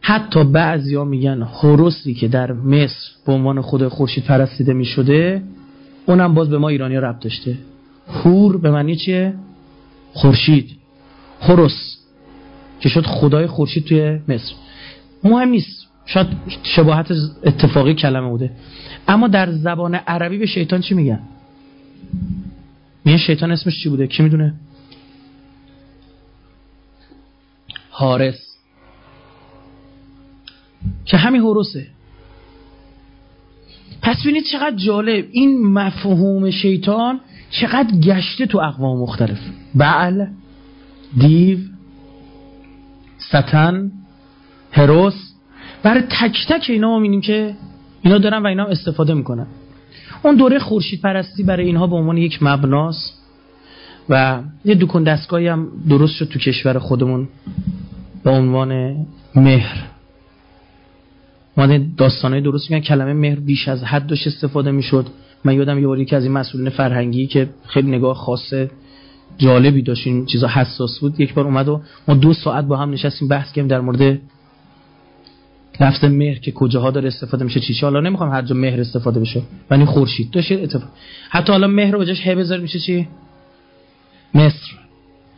حتی بعضیا میگن هوروسی که در مصر به عنوان خود خورشید پرستیده می‌شده اونم باز به ما ایرانی ربط داشته. هور به معنی چیه؟ خورشید. هوروس که شد خدای خورشید توی مصر. مهم نیست. شاید شباهت اتفاقی کلمه بوده. اما در زبان عربی به شیطان چی میگن؟ میگن شیطان اسمش چی بوده؟ کی می‌دونه؟ حارس که همین هوروسه پس ببینید چقدر جالب. این مفهوم شیطان چقدر گشته تو اقوام مختلف. بعل دیو ستن هروس. برای تک تک اینا می‌بینیم که اینا دارن و اینا استفاده می‌کنن. اون دوره خورشید پرستی برای اینها به عنوان یک مبناست و یه دکون دستگاهی هم درست شد تو کشور خودمون به عنوان مهر. اومده داستانهای درست میگن کلمه مهر بیش از حد داشت استفاده می‌شد. من یادم یه باری که از این مسئولین فرهنگی که خیلی نگاه خاصه جالبی داشت این چیزا حساس بود. یک بار اومد و ما دو ساعت با هم نشستیم بحث کردیم در مورد لفظ مهر که کجاها داره استفاده میشه چی حالا نمی‌خوام هر جا مهر استفاده بشه ولی خورشید داشت اتفاق. حتی حالا مهر رو بجاش ه بذار میشه چی؟ مصر.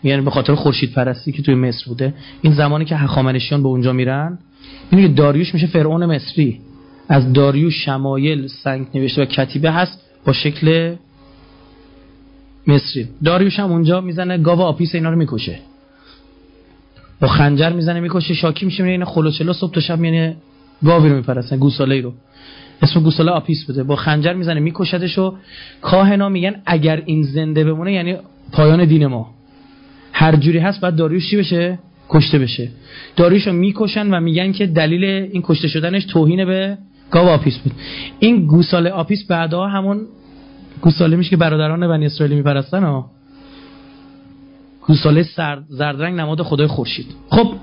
یعنی به خاطر خورشید پرستی که توی مصر بوده. این زمانی که هخامنشیان به اونجا میرن این داریوش میشه فرعون مصری. از داریوش شمایل سنگ نوشته و کتیبه هست با شکل مصری. داریوش هم اونجا می‌زنه گاو آپیس اینا رو می‌کشه. با خنجر می‌زنه می‌کشه شاکی میشه میره این خلوچلا صبح تا شب میان یه گاوی رو میپرستن گوساله رو. اسم گوساله آپیس بوده. با خنجر می‌زنه میکشدش و کاهنا میگن اگر این زنده بمونه یعنی پایان دین ما. هر جوری هست بعد داریوش چی بشه؟ کشته بشه. داریوش رو می‌کشن و میگن که دلیل این کشته شدنش توهین به گاو آپیس بود. این گوساله آپیس بعدا همون گوساله میشه که برادران بنی اسرائیلی میپرستن ها گوساله زردرنگ نماد خدای خورشید. خب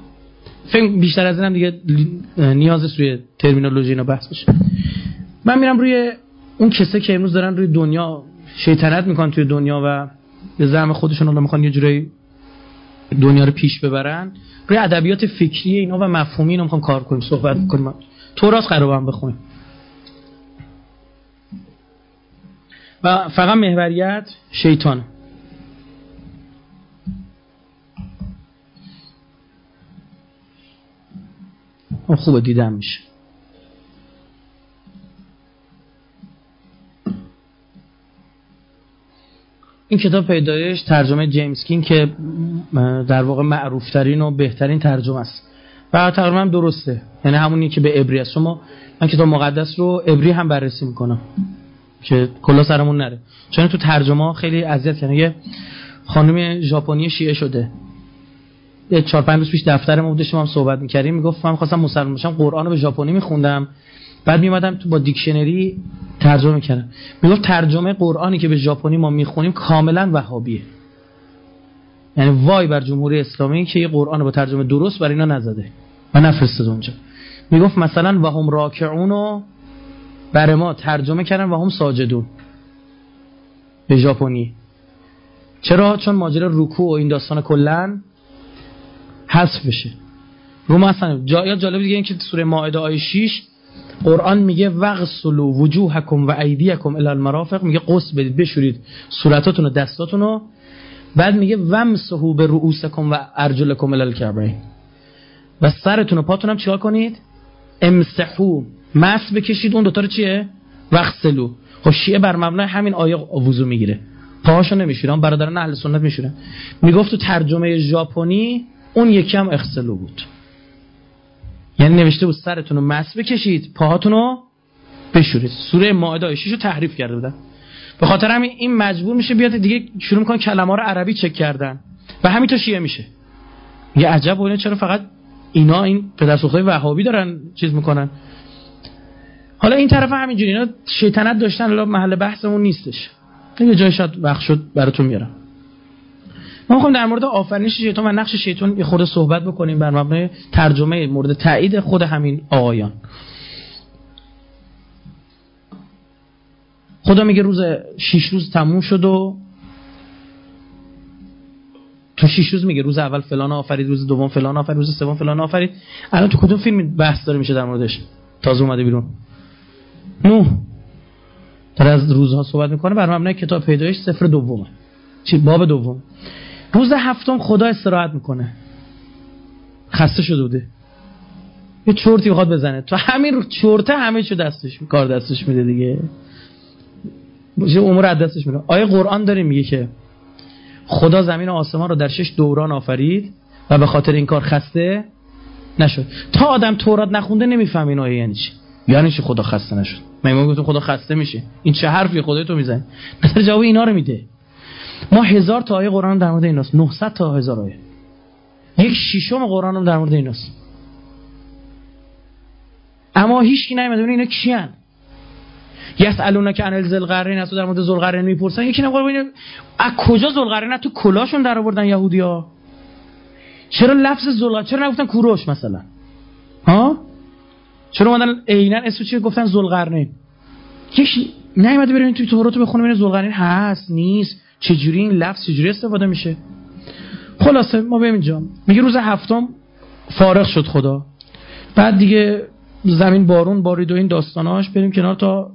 فکر بیشتر از اینم دیگه نیاز سوی ترمینولوژی اینا بحث بشه من میرم روی اون کسه که امروز دارن روی دنیا شیطنت می‌کنن توی دنیا و به زعم خودشون الان می‌خوان یه جورایی دنیا رو پیش ببرن روی ادبیات فکری اینا و مفهومی اینا می‌خوام کار کنیم صحبت کنیم. توراس قرار هم بخونیم. و فقط محوریت شیطان. اون خوبه دیدم میشه. این کتاب پیدایش ترجمه جیمز کین که در واقع معروفترین و بهترین ترجمه است. و تقریبا درسته. یعنی همونی که به عبری است. شما من کتاب مقدس رو عبری هم بررسی می‌کنم. که کلا سرمون نره. چون تو ترجمه خیلی اذیت کنه یه خانم ژاپنی شیعه شده. یه چهار پنج روز پیش دفتر ما بوده شما هم صحبت می‌کردیم. می‌گفت من خواستم مسلمان بشم قرآن رو به ژاپنی میخوندم. بعد میمدم تو با دیکشنری ترجمه می‌کردم. می‌گفت ترجمه قرآنی که به ژاپنی ما می‌خونیم کاملا وهابیه. یعنی وای بر جمهوری اسلامی که یه قرآن با ترجمه درست بر اینا نزده و نفرستاد اونجا. می‌گفت مثلا و هم راکعون رو بر ما ترجمه کردن و هم ساجدون. به ژاپنی. چرا؟ چون ماجرا رکوع و این داستان کلا حذف بشه. رو مثلا جای جالب دیگه این که سوره مائده آیه 6 قرآن میگه وغسلوا وجوهکم و ایدیکم الی المرافق میگه قص بدید بشورید صورتاتون و دستاتون رو بعد میگه ومسحوا به رؤوسکم و ارجلکم الی الکعبین. و سرتون و پاتون هم چیکار کنید؟ امسحو. مس بکشید اون دوتا رو چیه؟ وغسلوا خب شیعه بر مبنای همین آیه وضو می‌گیره. پاهاشو نمیشورن برادران اهل سنت میشورن می‌گفت تو ترجمه ژاپنی اون یکی هم اخسلو بود. یعنی نوشته بود سرتون رو مس بکشید پاهاتون رو بشورید. سوره مائده 6 رو تحریف کرده بودن. به خاطر همین این مجبور میشه بیاد دیگه شروع می‌کنه کلمه رو عربی چک کردن. و همین تا شیعه میشه. یه عجب و چرا فقط اینا این پدر وهابی دارن چیز می‌کنن؟ حالا این طرف همینجوری اینا شیطنت داشتن حالا محل بحثمون نیستش. یه جای شاید وقت شد براتون میارم. ما می‌خوایم در مورد آفرینش شیطان و نقش شیطان یه خورده صحبت بکنیم بر مبنای ترجمه مورد تایید خود همین آقایان. خدا میگه روز شیش روز تموم شد و تو شیش روز میگه روز اول فلان آفرید روز دوم فلان آفرید روز سوم فلان آفرید. الان تو کدوم فیلم بحث داره میشه در موردش؟ تازه اومده بیرون. نو. در از روزها صحبت می‌کنه بر مبنای کتاب پیدایش سفر دومه چی؟ باب دوم. روز هفتم خدا استراحت می‌کنه. خسته شده بوده. یه چرتی بخواد بزنه. تو همین رو چرته همه چو دستش کار دستش میده دیگه. باشه امور از دستش میره. آیه قرآن داره میگه که خدا زمین و آسمان رو در شش دوران آفرید و به خاطر این کار خسته نشد. تا آدم تورات نخونده نمیفهم این آیه یعنی چی. یعنی چی خدا خسته نشد؟ من گفتم خدا خسته میشه. این چه حرفی خدای تو می‌زنی؟ در جواب اینا رو میده. ما هزار تا آیه قرآن در مورد ایناست. 900 تا هزار آیه. یک ششم قرآن هم در مورد ایناست. اما هیچ کی نمی‌دونه اینا کیان. یسالونا که انل ذوالقرنین هست در مورد ذوالقرنین می‌پرسن. یکی نمیگه ببین از کجا ذوالقرنین؟ تو کلاشون در آوردن یهودیا چرا لفظ زل چرا نگفتن کوروش مثلا؟ ها؟ چرا اومدن عینا اسم چی گفتن ذوالقرنین. یکی نیومده بریم توی تورات بخونیم این ذوالقرنین هست نیست. چجوری این لفظ چجوری استفاده میشه؟ خلاصه ما بریم اینجا. میگه روز هفتم فارغ شد خدا. بعد دیگه زمین بارون بارید و این داستاناش. بریم کنار تا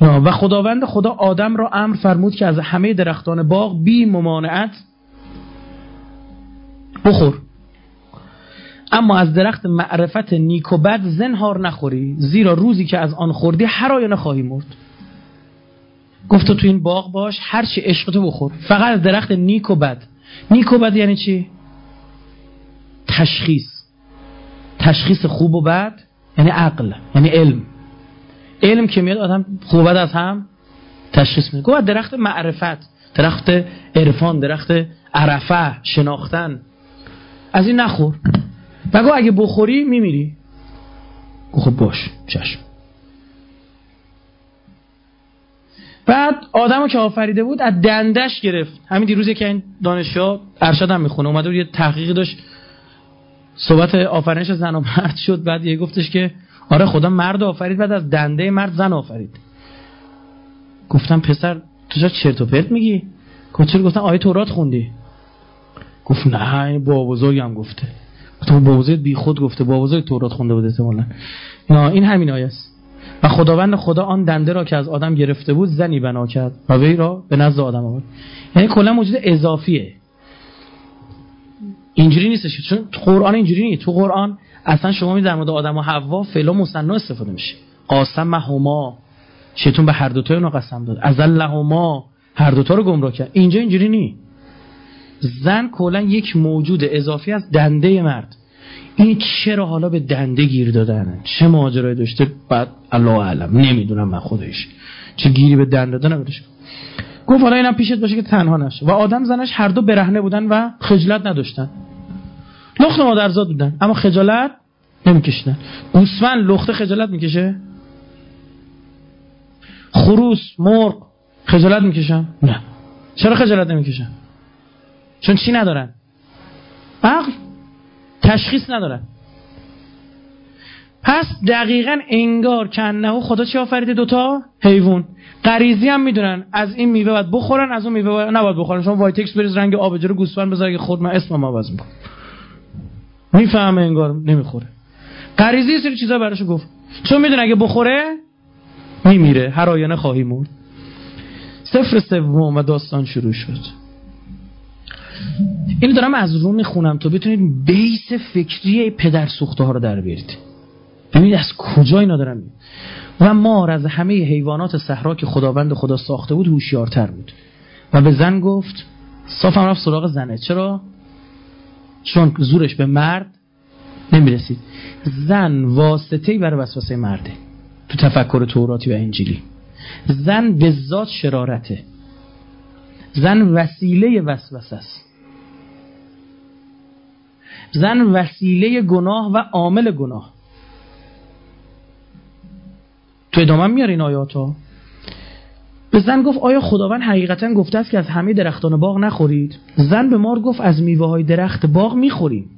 و خداوند خدا آدم را امر فرمود که از همه درختان باغ بی ممانعت بخور. اما از درخت معرفت نیک و بد زنهار نخوری زیرا روزی که از آن خوردی هر آینه خواهی مرد. گفت تو این باغ باش هر چی عشقتو بخور. فقط از درخت نیک و بد. نیک و بد یعنی چی؟ تشخیص. تشخیص خوب و بد یعنی عقل یعنی علم. علم که میاد آدم خوبت از هم تشخیص میده. گفت درخت معرفت درخت عرفان درخت عرفه شناختن. از این نخور. و اگه بخوری میمیری. خب باش چشم. بعد آدمو که آفریده بود از دندش گرفت. همین دیروز که این دانشجو هم می‌خونه. اومده بود یه تحقیق داشت. صحبت آفرینش زن و مرد شد. بعد یه گفتش که آره خدا مرد آفرید بعد از دنده مرد زن آفرید. گفتم پسر تو چرا چرت و پرت میگی؟ گفت چرا؟ گفتم آیه تورات خوندی. گفت نه این با بزرگم گفته. گفتم با بزرگ بی خود گفته با بزرگ تورات خونده بود احتمالاً. این همین آیه است. و خداوند خدا آن دنده را که از آدم گرفته بود زنی بنا کرد و وی را به نزد آدم آورد. یعنی کلا موجود اضافیه. اینجوری نیستش. چون قرآن اینجوری نیست. تو قرآن اصلا شما می در مورد آدم و حوا فعلا مصنع استفاده میشه. قاسم هما شیطون به هر دو تا قسم داد. ازلهما. هر دو تا رو گمراه کرد. اینجا اینجوری نی. زن کلا یک موجود اضافی از دنده مرد. این چرا حالا به دنده گیر دادن؟ چه ماجرایی داشته؟ بعد الله اعلم. نمی‌دونم من خودش چه گیری به دنده دادن گفت حالا اینم پیشت باشه که تنها نشه. و آدم زنش هر دو برهنه بودن و خجلت نداشتن. لخت مادرزاد بودن اما خجالت نمیکشیدن. گوسفند لخته خجالت می‌کشه؟ خروس مرغ خجالت می‌کشن؟ نه. چرا خجالت نمی‌کشن؟ چون چی ندارن؟ عقل. تشخیص ندارن. پس دقیقا انگار کنه خدا چی آفریده دوتا؟ حیوان. غریزی هم می‌دونن. از این میوه باید بخورن از اون میوه نباید بخورن. شما وایتکس بریز رنگ آبجو گوسفند بذار خود من اسممو عوض می‌کنم. می‌فهمه انگار نمی‌خوره. غریزی سری چیزا براش گفت. چون می‌دونه اگه بخوره میمیره. هر آینه خواهی مرد. سفر سوم و داستان شروع شد. اینو دارم از رو می‌خونم تا بتونید بیس فکری پدر سوخته ها رو در بیارید. ببینید از کجا اینا دارن و مار از همه حیوانات صحرا که خداوند خدا ساخته بود هوشیارتر بود. و به زن گفت صافم رفت سراغ زنه. چرا؟ چون زورش به مرد نمی‌رسید. زن واسطه برای وسوسه مرده. تو تفکر توراتی و انجیلی. زن به ذات شرارته. زن وسیله وسوسه است. زن وسیله گناه و عامل گناه. تو ادامه میاره این آیات ها به زن گفت آیا خداوند حقیقتا گفته است که از همه درختان باغ نخورید؟ زن به مار گفت از میوه های درخت باغ می‌خوریم.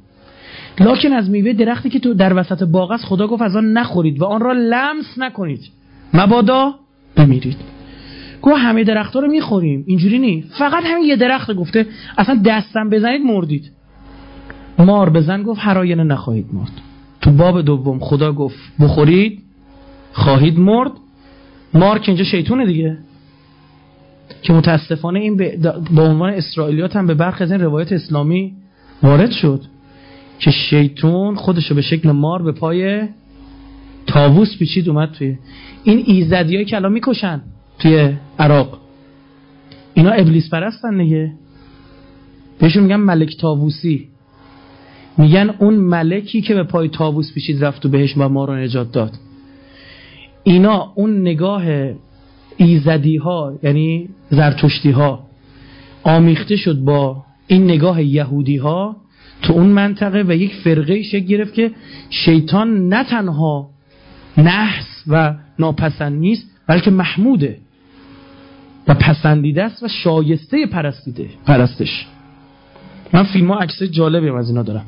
لکن از میوه درختی که تو در وسط باغ است خدا گفت از آن نخورید و آن را لمس نکنید. مبادا بمیرید. گفت همه درختها رو می‌خوریم. اینجوری نی. فقط همین یه درخت گفته اصلا دستم بزنید مردید. مار بزن گفت هر آینه نخواهید مرد. تو باب دوم خدا گفت بخورید خواهید مرد؟ مار که اینجا شیطونه دیگه. که متاسفانه این با عنوان اسرائیلیات هم به برخی از این روایت اسلامی وارد شد که شیطون خودشو به شکل مار به پای تاووس پیچید اومد توی این ایزدیایی که الان می‌کشن توی عراق. اینا ابلیس پرستن دیگه. بهشون میگن ملک تاووسی میگن اون ملکی که به پای تاووس پیچید رفت و بهش و ما رو نجات داد. اینا اون نگاه ایزدی ها یعنی زرتشتی ها آمیخته شد با این نگاه یهودی ها تو اون منطقه و یک فرقه شکل گرفت که شیطان نه تنها نحس و ناپسند نیست بلکه محموده و پسندیده است و شایسته پرستیده پرستش. من فیلم ها عکس جالبی از اینا دارم.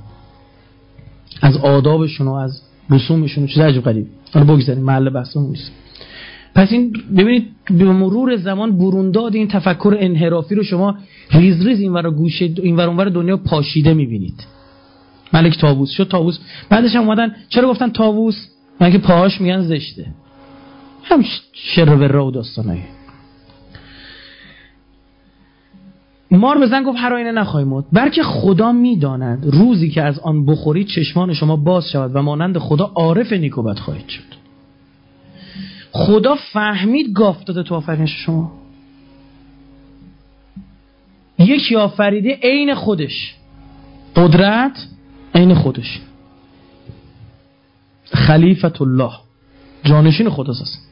از آدابشون و از رسومشون چیز عجب قریب حالا بگذاریم محل بحثمون نیست. پس این ببینید به مرور زمان برونداد این تفکر انحرافی رو شما ریز ریز این ور گوشه این ور اونور دنیا پاشیده می‌بینید. ملک تابوس شد تابوس بعدش هم اومدن چرا گفتن تابوس من که پاهاش میگن زشته. هم شر و را و داستانایی مار بزن گفت هر آینه نخواهی مرد. بلکه خدا می‌داند روزی که از آن بخورید چشمان شما باز شود و مانند خدا عارف نیکوبت خواهید شد. خدا فهمید گاف داده تو آفرینش شما. یکی آفریده عین خودش. قدرت عین خودش. خلیفت الله جانشین خداست. است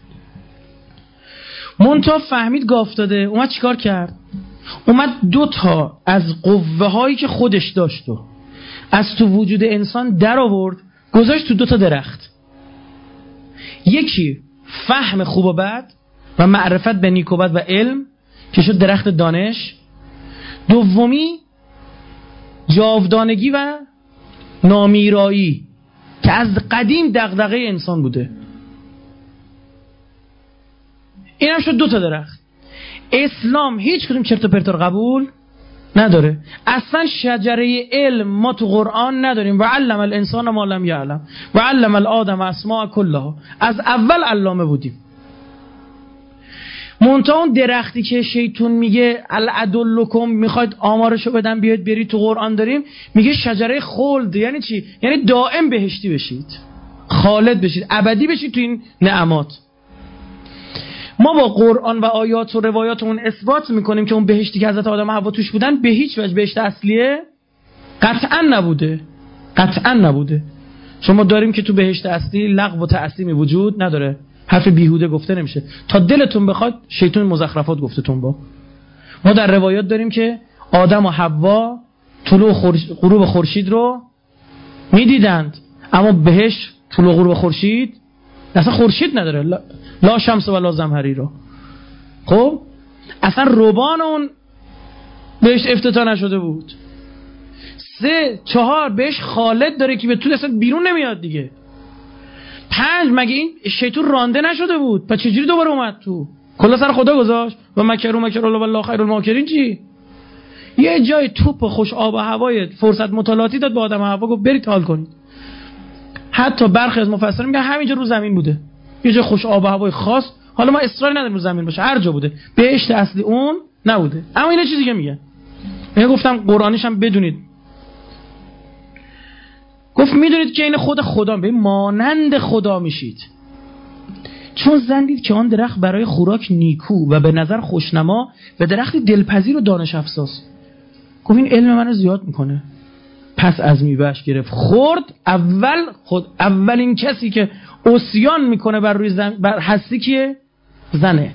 منتها فهمید گاف داده. اومد چیکار کرد؟ اومد دو تا از قوه هایی که خودش داشت و از تو وجود انسان در آورد گذاشت تو دو تا درخت. یکی فهم خوب و بد و معرفت به نیک و بد و علم که شد درخت دانش. دومی جاودانگی و نامیرایی که از قدیم دغدغه انسان بوده. این هم شد دو تا درخت. اسلام هیچ کدوم چرت و پرت قبول نداره. اصلا شجره علم ما تو قرآن نداریم. و علم الانسان ما لم یعلم. و علم الادم اسماء کلها. از اول علامه بودیم. منتها اون درختی که شیطون میگه العدلکم می‌خواید آمارشو بدن بیاید برید تو قرآن داریم میگه شجره خلد. یعنی چی؟ یعنی دائم بهشتی بشید. خالد بشید. ابدی بشید تو این نعمات. ما با قرآن و آیات و روایات اون اثبات می‌کنیم که اون بهشتی که حضرت آدم هوا توش بودن به هیچ وجه بهشت اصلیه قطعا نبوده. قطعا نبوده. شما داریم که تو بهشت اصلی لغو و تعصیمی وجود نداره. حرف بیهوده گفته نمیشه. تا دلتون بخواد شیطان مزخرفات گفتتون با. ما در روایات داریم که آدم و حوا طلوع. غروب خورشید رو می‌دیدند. اما بهش طلوع غروب خورشید اصلا خورشید نداره. لا شمس و لا زمهری رو. خب؟ اصلا روبان اون بهش افتتاح نشده بود. سه چهار بهش خالد داره که به تو اصلا بیرون نمیاد دیگه. پنج مگه این شیطون رانده نشده بود؟ پس چجوری دوباره اومد تو؟ کلا سر خدا گذاشت. و مکر و مکر الله والله خیر الماکرین چی؟ یه جای توپ خوش آب و هوای فرصت مطالعاتی داد به آدم هوا گفت برید حال کنید. حتی برخی از مفسرین میگن همینجا رو زمین بوده. یه جای خوش آب و هوای خاص. حالا ما اسرائیل نداریم رو زمین باشه. هر جا بوده. بهشت اصلی اون نبوده. اما اینا چیزی که میگن. من گفتم قرآنیش هم بدونید. گفت می‌دونید که این خود خدا به مانند خدا میشید. چون زندید که آن درخت برای خوراک نیکو و به نظر خوشنما به درخت دلپذیر و دانش افساس. گفت این علم منو زیاد می‌کنه. پس از میوهش گرفت. خورد. اول خود اولین کسی که اسیان می‌کنه بر روی زن بر هستی که زنه.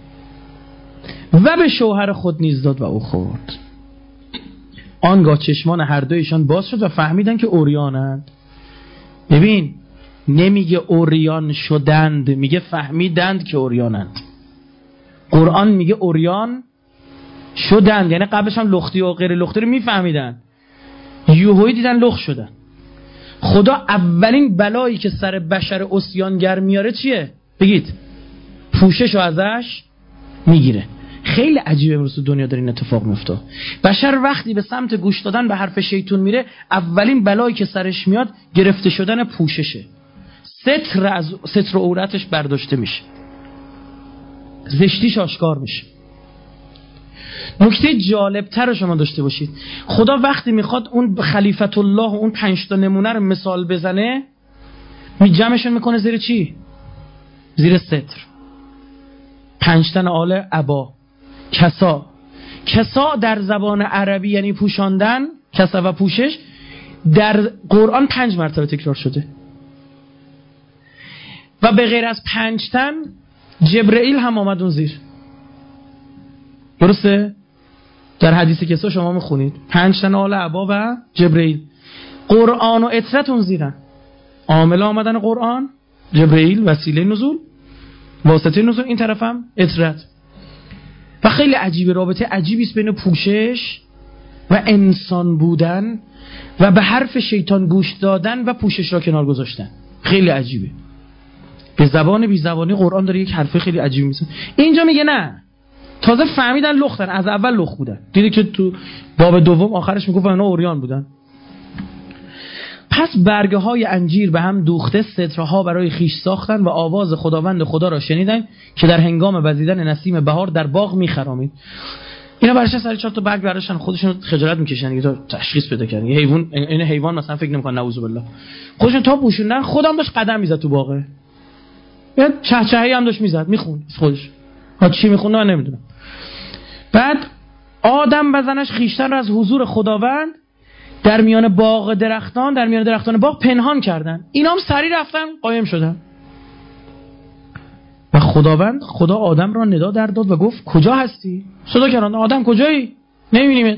و به شوهر خود نیز داد و او خورد. آنگاه چشمان هر دویشان باز شد و فهمیدن که اوریانند. ببین نمیگه اوریان شدند میگه فهمیدند که اوریانند. قرآن میگه اوریان شدند یعنی قبلش هم لختی و غیر لختی رو میفهمیدن. یوهوی دیدن لخ شدن. خدا اولین بلایی که سر بشر اسیانگر میاره چیه؟ بگید. پوشش رو ازش می‌گیره. خیلی عجیبه امروز دنیا داره این اتفاق میفته. بشر وقتی به سمت گوش دادن به حرف شیطون میره اولین بلایی که سرش میاد گرفته شدن پوششه. ستر از ستر عورتش برداشته میشه. زشتیش آشکار میشه. نکته جالبتر رو شما داشته باشید. خدا وقتی می‌خواد اون خلیفت الله و اون پنج تا نمونه رو مثال بزنه می جمعشون می‌کنه زیر چی؟ زیر ستر. پنجتن آل عبا کسا. کسا در زبان عربی یعنی پوشاندن کسا و پوشش در قرآن پنج مرتبه تکرار شده. و به غیر از پنجتن جبرئیل هم آمد اون زیر. درسته؟ در حدیث کسا شما می‌خونید؟ پنج تن آل عبا و جبرئیل. قرآن و اطرت اون زیرن. عامل آمدن قرآن جبرئیل وسیله نزول واسطه نزول این طرف هم اطرت و خیلی عجیبه رابطه عجیبی است بین پوشش و انسان بودن و به حرف شیطان گوش دادن و پوشش را کنار گذاشتن. خیلی عجیبه. به زبان بی زبانی قرآن داره یک حرف خیلی عجیبی میسه اینجا میگه نه. تازه فهمیدن لختن از اول لخت بودن. دیدی که تو باب دوم آخرش می‌گفت اینا اوریان بودن. پس برگه های انجیر به هم دوخته سترها برای خیش ساختن و آواز خداوند خدا را شنیدن که در هنگام وزیدن نسیم بهار در باغ میخرامید. اینا برش سر چهار تا برگ برداشتن خودشون خجالت می‌کشن تا تشخیص پیدا کردن یه حیوان این حیوان مثلا فکر نمی‌کنن نعوذ بالله. خودشون تا پوشوندن خودم داشت قدم می‌زد تو باغه. یه چهچهی هم داشت می‌زد میخون خودش. ها چی می‌خونه من نمی‌دونم. بعد آدم و زنش خیشتن از حضور خداوند در میان باغ درختان در میان درختان باغ پنهان کردن. اینا هم سریع رفتن قایم شدن. و خداوند خدا آدم را ندا در داد و گفت کجا هستی؟ صدا کردن آدم کجایی؟ نمیبینیمت.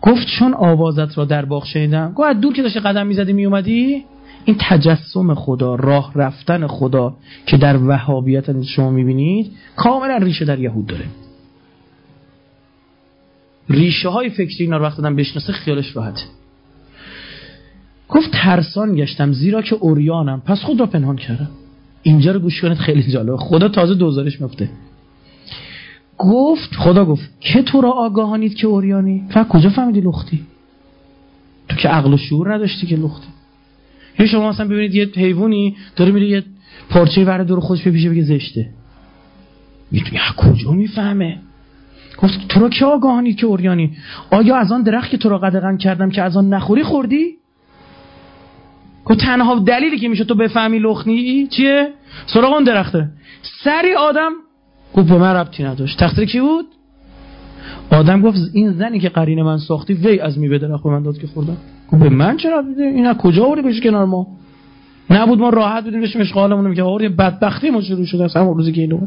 گفت چون آوازت را در باغ شنیدم. گفت دور که داشتی قدم می‌زدی میومدی این تجسم خدا راه رفتن خدا که در وهابیت شما می‌بینید کاملا ریشه در یهود داره. ریشه های فکری اینا رو وقت دادم بشناسه خیالش راحته. گفت ترسان گشتم زیرا که اوریانم. پس خود را پنهان کردم. اینجا رو گوش کنید خیلی جالبه. خدا تازه دوزارش میفته گفت خدا گفت که تو را آگاهانید که اوریانی؟ فقط کجا فهمیدی لختی؟ تو که عقل و شعور نداشتی که لختی؟ یه شما اصلا ببینید یه حیوانی داره میره یه پارچه ور دور خودش بپیشه بگه زشته. می‌تونی کجا می‌فهمه؟ گفت تو رو که آگاهانی که اوریانی؟ آیا از آن درخت که تو رو قدغن کردم که از آن نخوری خوردی؟ گفت تنها دلیلی که میشه تو بفهمی لخنی چیه؟ سراغ اون درخته. سری آدم گفت به من ربطی نداشت. تقصیر کی بود؟ آدم گفت این زنی که قرین من ساختی وی از میوه درخت به من داد که خوردم. گفت به من چرا بده اینا کجا آوردی بشه کنار ما؟ نبود ما راحت بودیم بشیم اشغالمون میگه آوردی بدبختی ما شروع شده از همون روزی که اینو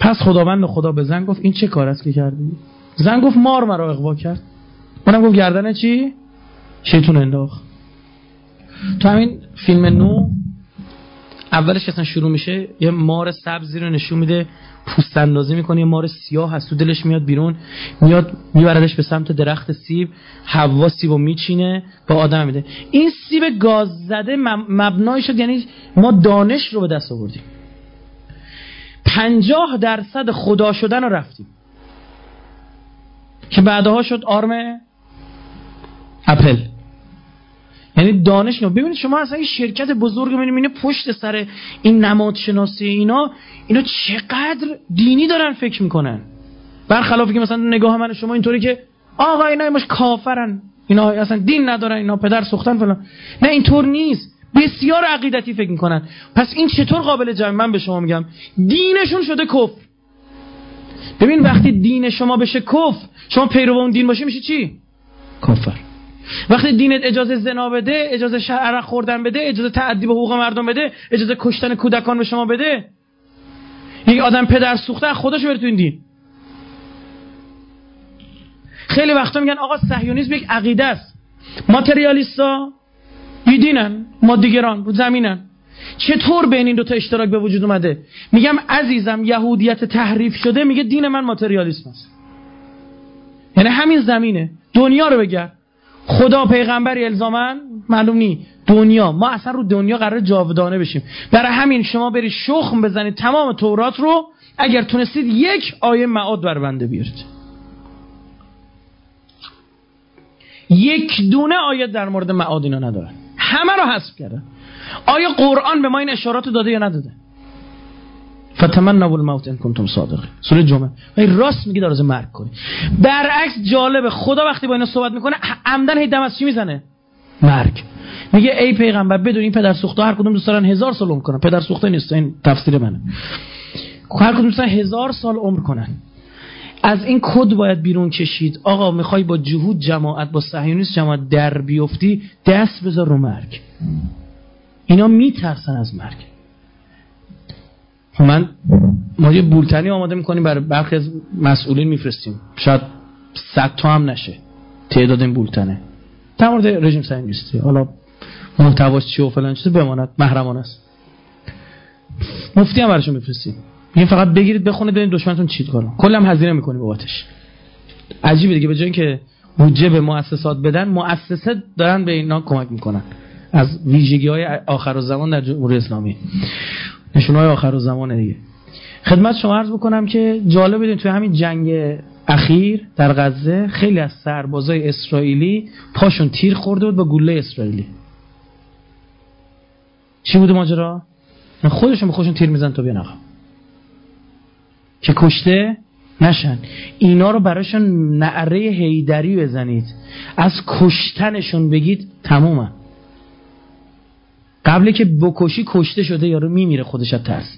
پس خداوند خدا به زن گفت این چه کار است که کردی؟ زن گفت مار مرا اغوا کرد. اونم گفت گردن چی؟ شیطون انداخت. تو همین فیلم نو اولش اصلا شروع میشه یه مار سبزی رو نشون میده پوست اندازی می‌کنه یه مار سیاه هست تو دلش میاد بیرون میاد میبردش به سمت درخت سیب هوا سیب و میچینه با آدم میده. این سیب گاز زده مبنای شد یعنی ما دانش رو به دست آوردیم. پنجاه درصد خدا شدن رو رفتیم. که بعدها شد آرم اپل. یعنی دانش نو. ببینید شما اصلا این شرکت بزرگ می‌بینید پشت سر این نماد شناسی اینا اینا چقدر دینی دارن فکر می‌کنن. برخلاف که مثلا نگاه من شما اینطوری که آقا اینا مش کافرن. اینا اصلا دین ندارن اینا پدر سوختن فلان. نه اینطور نیست. بسیار عقیدتی فکر می‌کنن. پس این چطور قابل جمع؟ من به شما میگم دینشون شده کف ببین وقتی دین شما بشه کف شما پیرو اون دین باشی میشه چی؟ کافر. وقتی دینت اجازه زنا بده اجازه عرق خوردن بده اجازه تعدی به حقوق مردم بده اجازه کشتن کودکان به شما بده یک آدم پدر سوخته خودش بره تو این دین. خیلی وقتا میگن آقا صهیونیسم یک عقیده است. ماتریالیستا دینن مادیگران بود زمینن. چطور بین این دوتا اشتراک به وجود اومده؟ میگم عزیزم یهودیت تحریف شده میگه دین من ماتریالیسم است. یعنی همین زمینه. دنیا رو بگرد خدا پیغمبری الزامن معلوم نی. دنیا. ما اصلا رو دنیا قرار جاودانه بشیم. برای همین شما برید شخم بزنید تمام تورات رو. اگر تونستید یک آیه معاد بر بنده بیارید. یک دونه آیه در مورد معاد اینا ندارن. همه رو حذف کردن. آیا قرآن به ما این اشارات داده یا نداده؟ فتمنوا الموت ان کنتم صادقین. سوره جمعه. و راست میگه داره مرگ کنی برعکس جالبه خدا وقتی با اینا صحبت می‌کنه عمدن هی دم از چی می‌زنه؟ مرگ. میگه ای پیغمبر بدون این پدر سوخته هر کدوم دوست دارن هزار سال عمر کنن. پدر سوخته نیست این تفسیر منه. هر کدوم دوست هزار سال عمر کنن. از این کد باید بیرون کشید. آقا می‌خوای با جهود جماعت با صهیونیست جماعت در بیفتی دست بذار رو مرگ. اینا میترسن از مرگ. من ما یه بولتنی آماده می‌کنیم برای برخی از مسئولین میفرستیم. شاید صد تا هم نشه تعداد این بولتنه. در مورد رژیم نیستی حالا محتواش چی و فلان چیز بماند محرمان است. مفتی هم براشون میفرستیم. میگیم فقط بگیرید بخونید ببینید دشمنتون چی کنه کلا هزینه می‌کنیم بابتش. عجیبه دیگه به جای اینکه بودجه به مؤسسات بدن مؤسسه دارن به اینا کمک می‌کنن. از ویژگی های آخر و زمان در جمهوری اسلامی. نشون های آخر و زمان دیگه. خدمت شما عرض بکنم که جالب بدین توی همین جنگ اخیر در غزه خیلی از سربازای اسرائیلی پاشون تیر خورده بود با گوله اسرائیلی. چی بوده ماجرا؟ خودشون به خودشون تیر میزن تو بیان که کشته نشن. اینا رو براشون نعره هیدری بزنید. از کشتنشون بگید تمومن. قبل که بکشی کشته شده یارو میمیره خودش از ترس.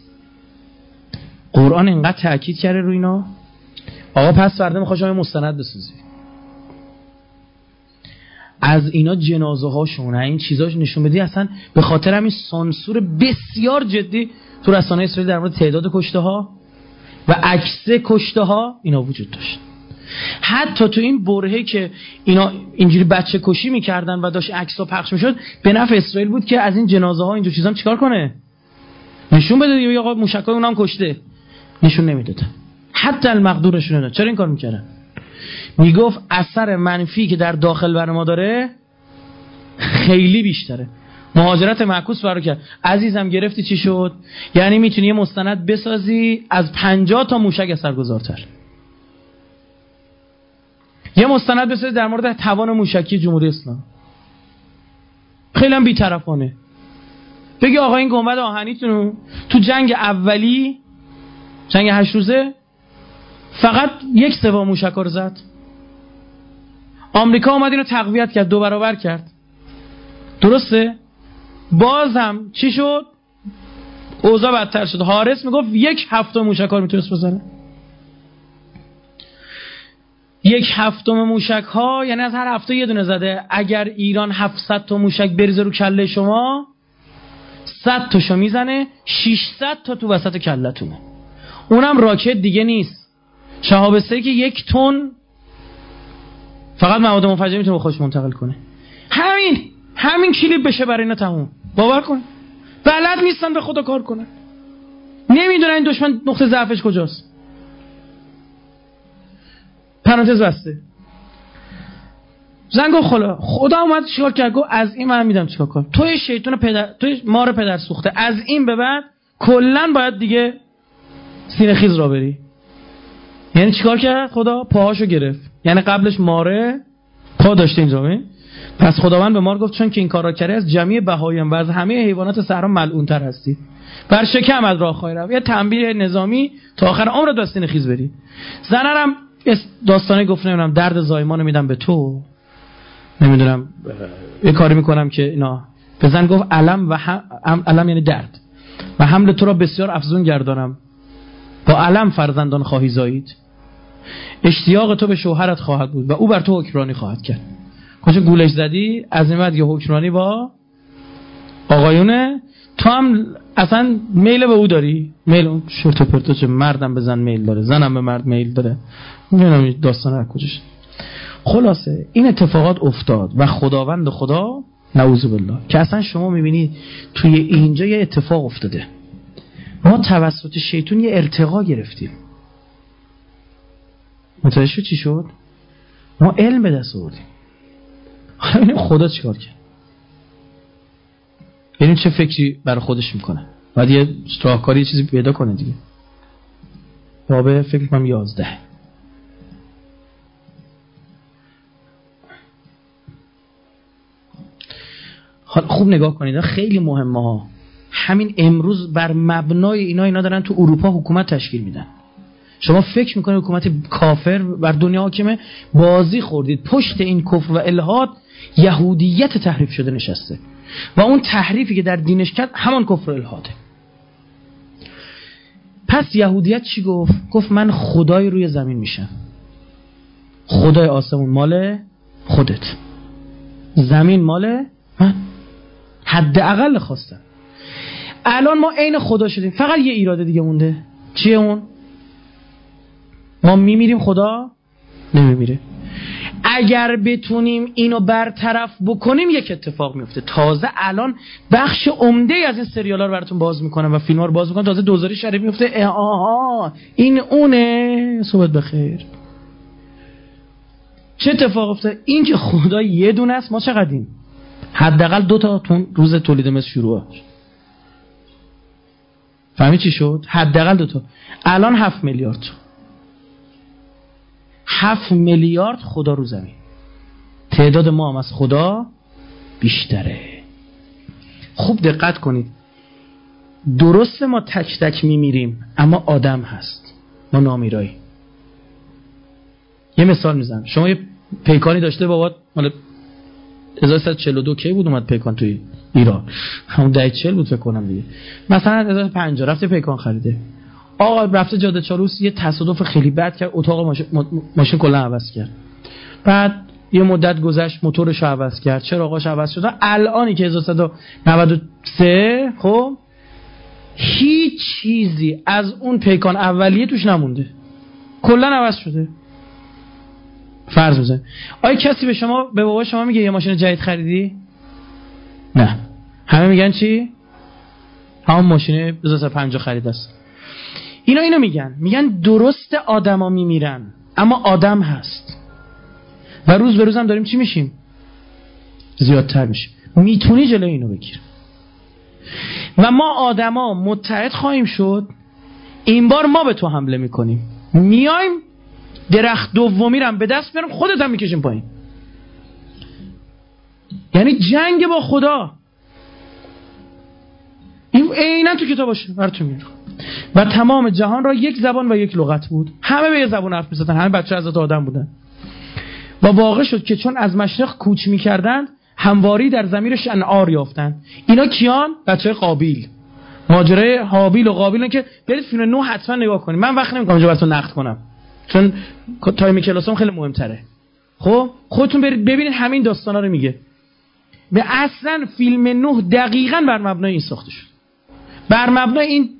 قرآن اینقدر تاکید کرده رو اینا؟ آقا پس فردا می‌خواد شما مستند بسازی از اینا جنازه هاشون این چیزاش نشون بدی اصلا به خاطر همین سانسور بسیار جدی تو رسانه اسرائیل در مورد تعداد کشته ها و عکس کشته ها اینا وجود داشت. حتی تو این برهه که اینا اینجوری بچه کشی می‌کردن و داشت عکس ها پخش می‌شد به نفع اسرائیل بود که از این جنازه ها اینجور چیزا چیکار کنه؟ نشون بده دیگه آقا موشکای اونم کشته. نشون نمی‌دادن حتی المقدورشون نمی‌داد چرا این کار می‌کردن؟ می‌گفت اثر منفی که در داخل بر ما داره خیلی بیشتره. مهاجرت معکوس برای کرد. عزیزم گرفتی چی شد؟ یعنی می‌تونی یه مستند بسازی از پنجاه تا موشک اثرگذارتر یه مستند بسازی در مورد توان موشکی جمهوری اسلام. خیلی هم بیطرفانه. بگی آقا این گنبد آهنیتون تو جنگ اولی جنگ هشت روزه فقط یک سوم موشک رو زد. آمریکا اومد اینو تقویت کرد دو برابر کرد. درسته؟ باز هم چی شد؟ اوضاع بدتر شد. حارس می‌گفت یک هفته موشک می‌تونست بزنه. یک هفتم موشک ها یعنی از هر هفته یه دونه زده. اگر ایران 700 تا موشک بریزه رو کله شما 100 تاشو می‌زنه 600 تا تو وسط کلتونه. اونم راکت دیگه نیست. شهاب که یک تن فقط مواد منفجر می‌تونه خوش منتقل کنه. همین همین کلیپ بشه برای اینا تموم. باور کن. بلد نیستن به خدا کار کنن. نمی‌دونن این دشمن نقطه ضعفش کجاست. پرانتز بسته. زنگو خلا خدا اومد چیکار کرد؟ گفت از این من میدم چیکار کنم؟ توی شیطان پدر توی مار پدر سوخته. از این به بعد کلا باید دیگه سینه خیز را بری. یعنی چیکار کرد خدا؟ پاهاشو گرفت. یعنی قبلش ماره پا داشته اینجا پس خداوند به مار گفت چون که این کار را کردی از جمعی بهایم و از همه حیوانات صحرا ملعون تر هستی. بر شکم از راه خواهی رفت. یه تنبیه نظامی تا آخر عمر دستین خیز بری. زنرم داستانه گفت نمی‌دونم درد زایمان میدم به تو. نمی‌دونم یه کاری می‌کنم که اینا. بزن گفت علم و هم علم یعنی درد. و حمل تو را بسیار افزون گردانم. با علم فرزندان خواهی زایید. اشتیاق تو به شوهرت خواهد بود و او بر تو حکمرانی خواهد کرد. کجا گولش زدی از این بعد یه حکمرانی با آقایونه تو هم اصلا میل به او داری. میل اون و پرتو چه مردم به زن میل داره. زنم به مرد میل داره. نمی‌دونم داستان از کجاش. خلاصه این اتفاقات افتاد و خداوند خدا نعوذ بالله که اصلا شما می‌بینید توی اینجا یه اتفاق افتاده. ما توسط شیطون یه ارتقا گرفتیم. متوجه چی شد؟ ما علم به دست آوردیم. حالا خدا چیکار کرد. ببین چه فکری برای خودش می‌کنه. بعد یه راهکاری چیزی پیدا کنه دیگه. باب فکر کنم یازده. خوب نگاه کنید خیلی مهمه ها. همین امروز بر مبنای اینا اینا دارن تو اروپا حکومت تشکیل میدن. شما فکر می‌کنید حکومت کافر بر دنیا حاکمه؟ بازی خوردید. پشت این کفر و الهاد یهودیت تحریف شده نشسته. و اون تحریفی که در دینش کرد همان کفر و الهاده. پس یهودیت چی گفت؟ گفت من خدای روی زمین میشم. خدای آسمون مال خودت. زمین مال من. حداقل خواستم الان ما عین خدا شدیم. فقط یه ایراده دیگه مونده. چیه اون؟ ما میمیریم خدا؟ نمیمیره. اگر بتونیم اینو برطرف بکنیم یک اتفاق میفته. تازه الان بخش عمده از این سریال ها رو براتون باز می‌کنم و فیلم ها رو باز می‌کنم. تازه دوزاری شریف میفته. آها این اونه. صحبت بخیر. چه اتفاق افتاد این که خدا یه دونه است ما چقدریم؟ حداقل دو تا تون روز تولید مثل شروع. فهمی چی شد؟ حداقل دو تا. الان هفت میلیارد. هفت میلیارد خدا رو زمین تعداد ما هم از خدا بیشتره. خوب دقت کنید. درست ما تک تک میمیریم اما آدم هست. ما نامیرایی. یه مثال می‌زنم. شما یه پیکانی داشته بابات مال 1142 کی بود اومد پیکان توی ایران؟ همون ده چل بود فکر کنم دیگه. مثلا 1050 رفته پیکان خریده. آقا رفته جاده چالوس یه تصادف خیلی بد کرد اتاق ماشین, کلا عوض کرد. بعد یه مدت گذشت موتورش عوض کرد. چراغاش عوض شد؟ الانی که 1393 خب هیچ چیزی از اون پیکان اولیه توش نمونده. کلا عوض شده. فرض بزن. آیا کسی به شما به بابا شما میگه یه ماشین جدید خریدی؟ نه. همه میگن چی؟ همون ماشین 2050 خرید است. اینا اینو میگن. میگن درست آدما میمیرن اما آدم هست. و روز به روزم داریم چی میشیم؟ زیادتر میشیم. می‌تونی جلوی اینو بگیر. و ما آدما متحد خواهیم شد این بار ما به تو حمله می‌کنیم. میایم درخت دومی رو به دست بیارم خودت هم می‌کشیم پایین. یعنی جنگ با خدا. این عینا تو کتاب باشه براتون میگم. و تمام جهان را یک زبان و یک لغت بود. همه به یه زبان حرف می‌زدن همه بچه از آدم بودن. و واقع شد که چون از مشرق کوچ می‌کردند همواری در زمیر شنعار یافتند. اینا کیان؟ بچه قابیل. ماجرای حابیل و قابیل که برید فیلم نو حتما نگاه کنید. من وقت نمی‌کنم اینجا براتون نقد کنم. چون تایم کلاسام خیلی مهمتره. خب؟ خودتون برید ببینید همین داستانا رو میگه. به اصلا فیلم نه دقیقا بر مبنای این ساخته شد بر مبنای این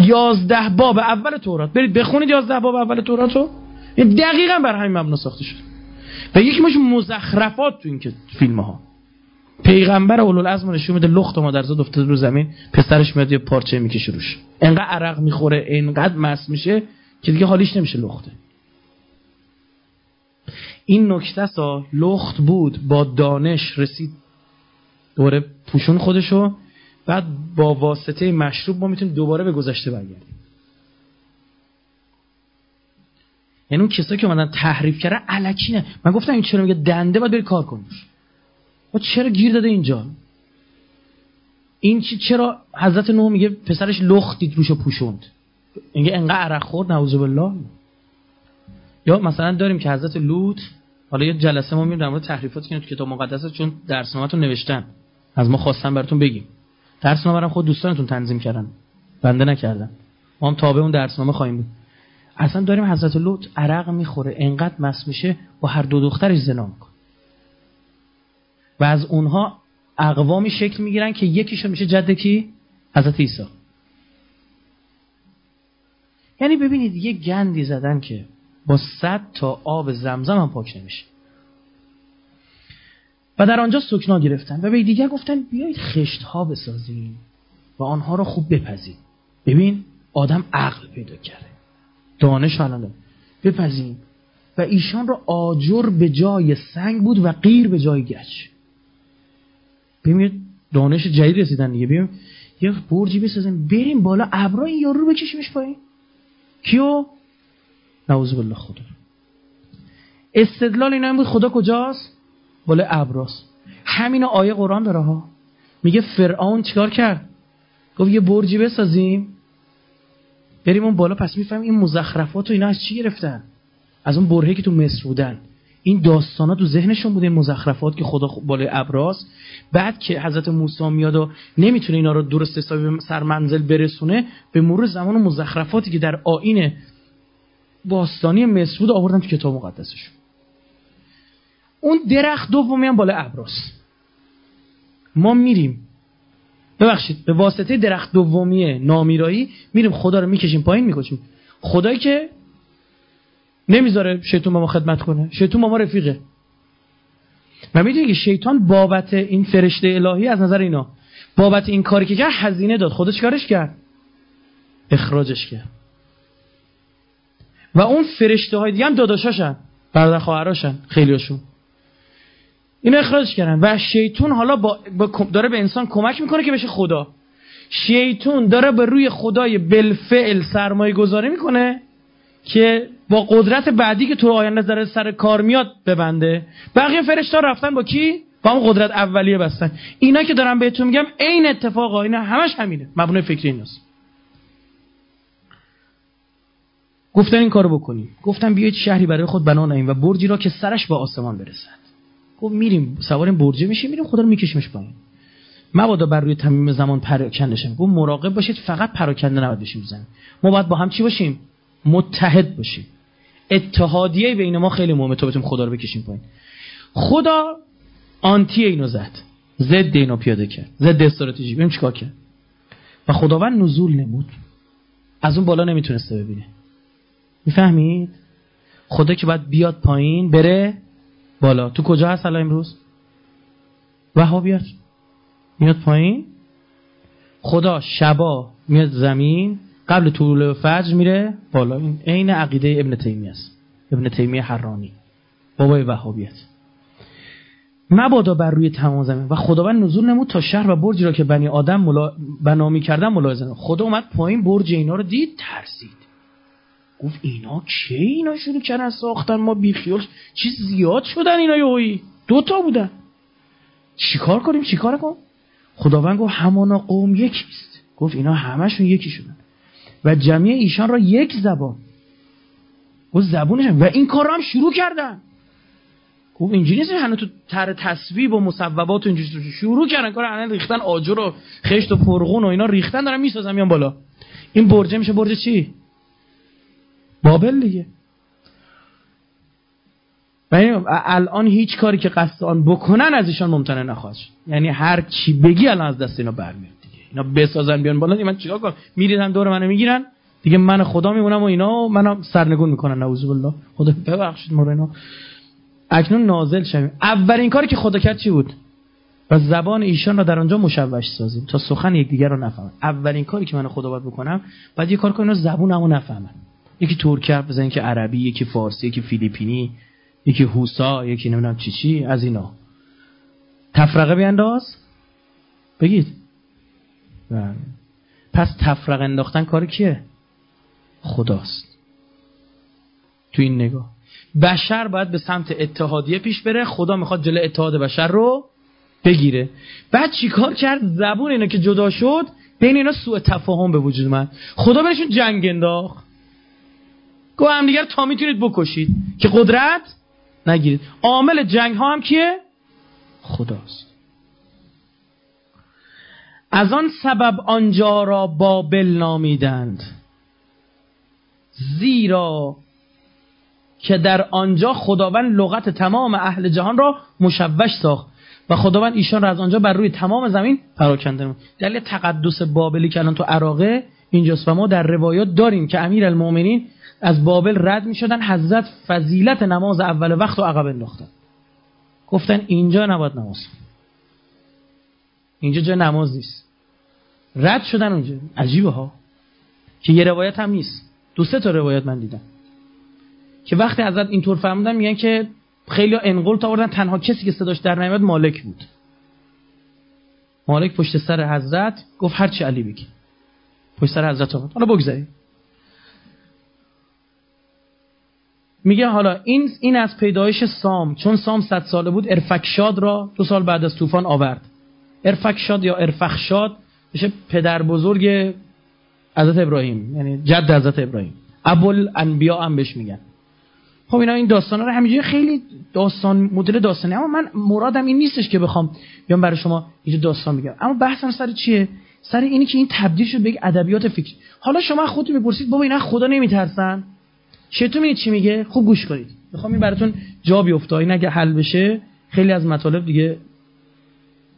یازده باب اول تورات. برید بخونید یازده باب اول تورات رو دقیقا بر همین مبنا ساخته شد و یکی مش مزخرفات تو این که فیلم ها پیغمبر اولوالعزم نشون میده لخت ما در زاد افتاده رو زمین پسرش میاد یه پارچه می‌کشه روش. انقدر عرق می‌خوره انقدر مس میشه که دیگه حالیش نمیشه لخته. این نکته سا لخت بود با دانش رسید. دوره پوشون خودشو بعد با واسطه مشروب ما می‌تونیم دوباره به گذشته برگردیم. یعنی اون کسایی که اومدن تحریف کردن علکی نه. من گفتم این چرا میگه دنده باید بری کار کنیش و چرا گیر داده اینجا؟ این چی چرا حضرت نوح میگه پسرش لخت دید روشو پوشوند؟ میگه انقدر عرق خورد نعوذ بالله. یا مثلا داریم که حضرت لوط حالا یه جلسه ما میریم در مورد تحریفاتی که کتاب مقدس چون درسنامه‌تون نوشتن. از ما خواستن براتون بگیم. درسنامه رو خود دوستانتون تنظیم کردن. بنده نکردن. ما هم تابع اون درسنامه خواهیم بود. اصلا داریم حضرت لوط عرق می‌خوره انقدر مس میشه با هر دو دخترش زنا می‌کنه. و از اونها اقوامی شکل می‌گیرن که یکیشون میشه جد کی؟ حضرت عیسی. یعنی ببینید یه گندی زدن که با صد تا آب زمزم هم پاک نمیشه. و در آنجا سکنا گرفتن و به دیگر گفتن بیایید خشت ها بسازیم و آنها را خوب بپزید ببین آدم عقل پیدا کرده. دانش الان بپزیم. و ایشان را آجر به جای سنگ بود و غیر به جای گچ. ببینید دانش جدید رسیدن دیگه. ببین یه برجی بسازیم بریم بالا ابرا این یارو رو بکشیمش پایین. کیو؟ نعوذ بالله خدا. استدلال اینا این بود خدا کجاست؟ بالا ابراست. همین آیه قرآن داره ها. میگه فرعون چیکار کرد؟ گفت یه برجی بسازیم. بریم اون بالا پس می‌فهمیم این مزخرفات و اینا از چی گرفتن؟ از اون برهی که تو مصر بودن. این داستانا تو ذهنشون بوده این مزخرفات که خدا بالای ابراست. بعد که حضرت موسی میاد و نمی‌تونه اینا رو درست حسابی به سر منزل برسونه به مرور زمان و مزخرفاتی که در آین باستانی مصر بود آوردن تو کتاب مقدسشون اون درخت دومی هم بالا ابراست ما میریم. ببخشید به واسطه درخت دومی نامیرایی میریم خدا رو می‌کشیم پایین می‌کشیم. خدایی که نمی‌ذاره شیطان با ما خدمت کنه. شیطان با ما رفیقه. و می‌دونی که شیطان بابت این فرشته الهی از نظر اینا بابت این کاری که کرد هزینه داد. خدا چیکارش کرد. اخراجش کرد. و اون فرشته های دیگه هم داداشاشن برادر خواهراشن خیلیاشون. اینو اخراجش کردن. و شیطون حالا با, داره به انسان کمک می‌کنه که بشه خدا. شیطون داره به روی خدای بلفعل سرمایه گذاری می‌کنه که با قدرت بعدی که تو آینده داره سر کار میاد ببنده. بقیه فرشتا رفتن با کی؟ با اون قدرت اولیه بستن. اینا که دارم بهتون میگم عین اتفاق اینا همش همینه. مبنای فکری ایناست. گفتن این کارو بکنیم گفتن بیایید شهری برای خود بنا نهیم و برجی را که سرش با آسمان برسد. گفت میریم سوار این برجه میشیم میریم خدا رو میکشیمش پایین. مبادا بر روی تمیم زمان پراکنده شیم گفت مراقب باشید فقط پراکنده نباید بشیم زمین ما باید با هم چی باشیم؟ متحد باشیم. اتحادیه بین ما خیلی مهمه تا بتونیم خدا رو بکشیم پایین. خدا آنتی اینو زد. ضد اینو پیاده کرد. ضد استراتژی. ببین چیکار کرد. و خداوند نزول نمود از اون بالا نمی‌تونسته ببینه. می‌فهمید؟ خدا که باید بیاد پایین بره بالا. تو کجا هست الان امروز؟ وهابیت میاد پایین. خدا شبا میاد زمین قبل طول فجر میره بالا. این عین عقیده ابن تیمیه است. ابن تیمیه حرانی. بابای وهابیت مبادا بر روی تمام زمین. و خداوند نزول نمود تا شهر و برجی را که بنی آدم ملا... بنا می‌کردن ملاحظه خدا اومد پایین برج اینا رو دید ترسید. گفت اینا کی اینا شروع کردن ساختن؟ ما بیخیال چی زیاد شدن اینا یهویی دو تا بودن. چیکار کنیم؟ چیکار کنیم؟ خداوند گفت همانا قوم یکیست گفت اینا همشون یکی شدن. و جمعی ایشان را یک زبان. گفت زبونشن و این کار رو هم شروع کردن. گفت اینجوری نیست هنوز تو تر تصویب و مصوبات و اینجوری شروع کردن. کار الان ریختن آجر و خشت و پرغون و اینا ریختن دارن می‌سازن میان بالا. این برجه میشه برج چی؟ بابل دیگه. و الان هیچ کاری که قصد آن بکنن از ایشان ممتنع نخواهد یعنی هر چی بگی الان از دست اینا برمیاد دیگه. اینا بسازن بیان بالا. من چیکار کنم؟ میریدن دور منو می‌گیرن. دیگه من خدا میمونم و اینا منو سرنگون می‌کنن. نعوذ بالله. خدا ببخشید ما اینا. اکنون نازل شویم. اولین کاری که خدا کرد چی بود؟ و زبان ایشان را در آنجا مشوش سازیم تا سخن یکدیگر رو نفهمن اولین کاری که من خدا باید بکنم بعد یه کار کنم زبونمو نفهمن یکی ترکی حرف بزنین که عربی یکی فارسی یکی فیلیپینی یکی هوسا یکی نمی‌دونم چی چی از اینا. تفرقه بیانداز بگید. بله. پس تفرقه انداختن کار کیه؟ خداست. تو این نگاه. بشر باید به سمت اتحادیه پیش بره خدا می‌خواد جلو اتحاد بشر رو بگیره. بعد چیکار کرد؟ زبون اینا که جدا شد بین اینا سوء تفاهم به وجود من خدا بهشون جنگ انداخت. گو هم دیگر تا می‌تونید بکشید. که قدرت نگیرید. عامل جنگ ها هم کیه؟ خداست. از آن سبب آنجا را بابل نامیدند. زیرا که در آنجا خداوند لغت تمام اهل جهان را مشوش ساخت. و خداوند ایشان را از آنجا بر روی تمام زمین پراکنده دلیل تقدس بابلی که الان تو عراقه اینجاست و ما در روایات داریم که امیر المؤمنین از بابل رد می شدن حضرت فضیلت نماز اول وقت و عقب انداختن. گفتن اینجا نباید نماز اینجا جا نماز نیست. رد شدن اونجا. عجیبه ها. که یه روایت هم نیست. دو سه تا روایت من دیدم. که وقتی حضرت اینطور فرمودن میگن که خیلی انقل آوردن تنها کسی که صداش در نمیاد مالک بود. مالک پشت سر حضرت گفت هر چی علی بگی. پشت سر حضرت آمد حالا بگذاریم. میگه حالا این این از پیدایش سام چون سام صد ساله بود ارفکشاد را دو سال بعد از طوفان آورد. ارفکشاد یا ارفخشاد میشه پدر بزرگ حضرت ابراهیم یعنی جد حضرت ابراهیم. ابوال انبیا هم بهش میگن. خب اینا این داستان رو همینجوری خیلی داستان مدل داستانی. اما من مرادم این نیستش که بخوام بیام برای شما اینجا داستان بگم. اما بحثم سر چیه؟ سر اینی که این تبدیل شد به ادبیات فکر حالا شما خودتون می‌پرسید بابا اینا خدا نمیترسن؟ شیطون میگه چی میگه؟ خوب گوش کنید. می‌خوام این براتون جا بیفته. این اگه حل بشه خیلی از مطالب دیگه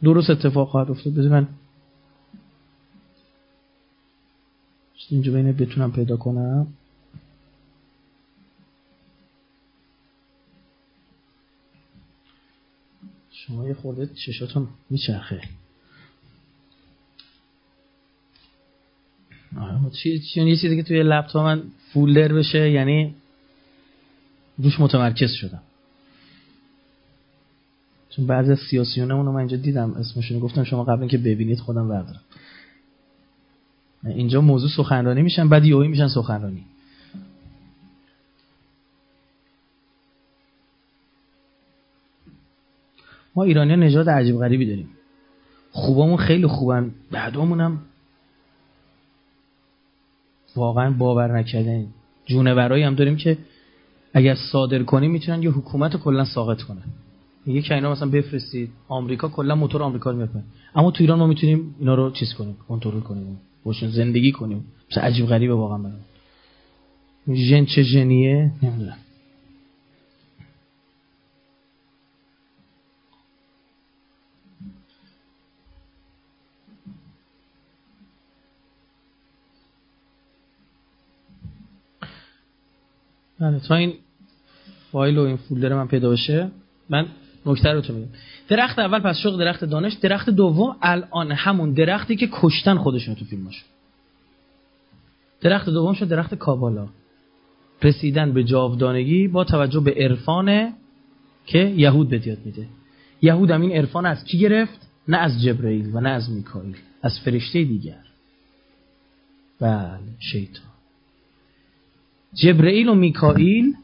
درست اتفاق خواهد افتاد. بذار من اینجا بینه بتونم پیدا کنم. شما یه خورده چشاتون میچرخه. آره چی یه چیزی که توی لپتاپ من فولدر بشه یعنی روش متمرکز شدم. چون بعضی از سیاسیونمون رو من اینجا دیدم اسمشون گفتم شما قبل اینکه ببینید خودم بردارم. اینجا موضوع سخنرانی میشن بعد یهویی میشن سخنرانی. ما ایرانی نژاد عجیب غریبی داریم. خوبامون خیلی خوبن بعدامون هم واقعا باور نکردن. جونورایی هم داریم که اگر صادر کنیم می‌تونن یه حکومت کلا ساقط کنن. یکی اینا مثلا بفرستید آمریکا کلا موتور آمریکا رو میپن اما تو ایران ما می‌تونیم اینا رو چیز کنیم کنترل کنیم باشون زندگی کنیم. مثلا عجیب غریبه واقعا برام. ژن چه ژنیه؟ نمی‌دونم. بله تا این فایل و این فولدر من پیدا بشه من نکته رو تو میگم. درخت اول پس شغل درخت دانش درخت دوم الان همون درختی که کشتن خودشون تو فیلماش درخت دوم شد درخت کابالا رسیدن به جاودانگی با توجه به عرفان که یهود به یاد میده. یهود هم این عرفان از کی گرفت؟ نه از جبرئیل و نه از میکائیل از فرشته دیگر. بله شیطان. جبرئیل و میکائیل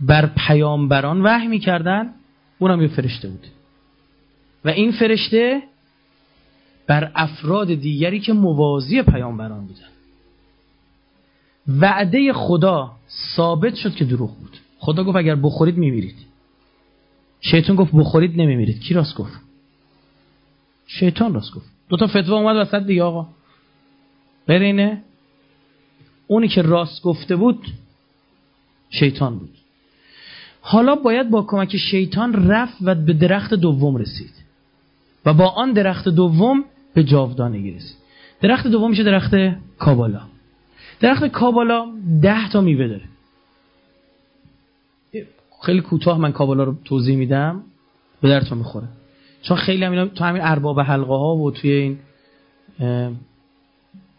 بر پیامبران وحی می‌کردن. اونم یه فرشته بود. و این فرشته بر افراد دیگری که موازی پیامبران بودن. وعده خدا ثابت شد که دروغ بود. خدا گفت اگر بخورید میمیرید. شیطان گفت بخورید نمیمیرید. کی راست گفت؟ شیطان راست گفت. دو تا فتوا اومد وسط دیگه آقا. برینه اونی که راست گفته بود شیطان بود. حالا باید با کمک شیطان رفت و به درخت دوم رسید. و با آن درخت دوم به جاودانگی رسید. درخت دوم میشه درخت کابالا. درخت کابالا ده تا میوه داره. خیلی کوتاه من کابالا رو توضیح میدم به درتون می‌خوره. چون خیلی هم تو همین ارباب حلقه ها و توی این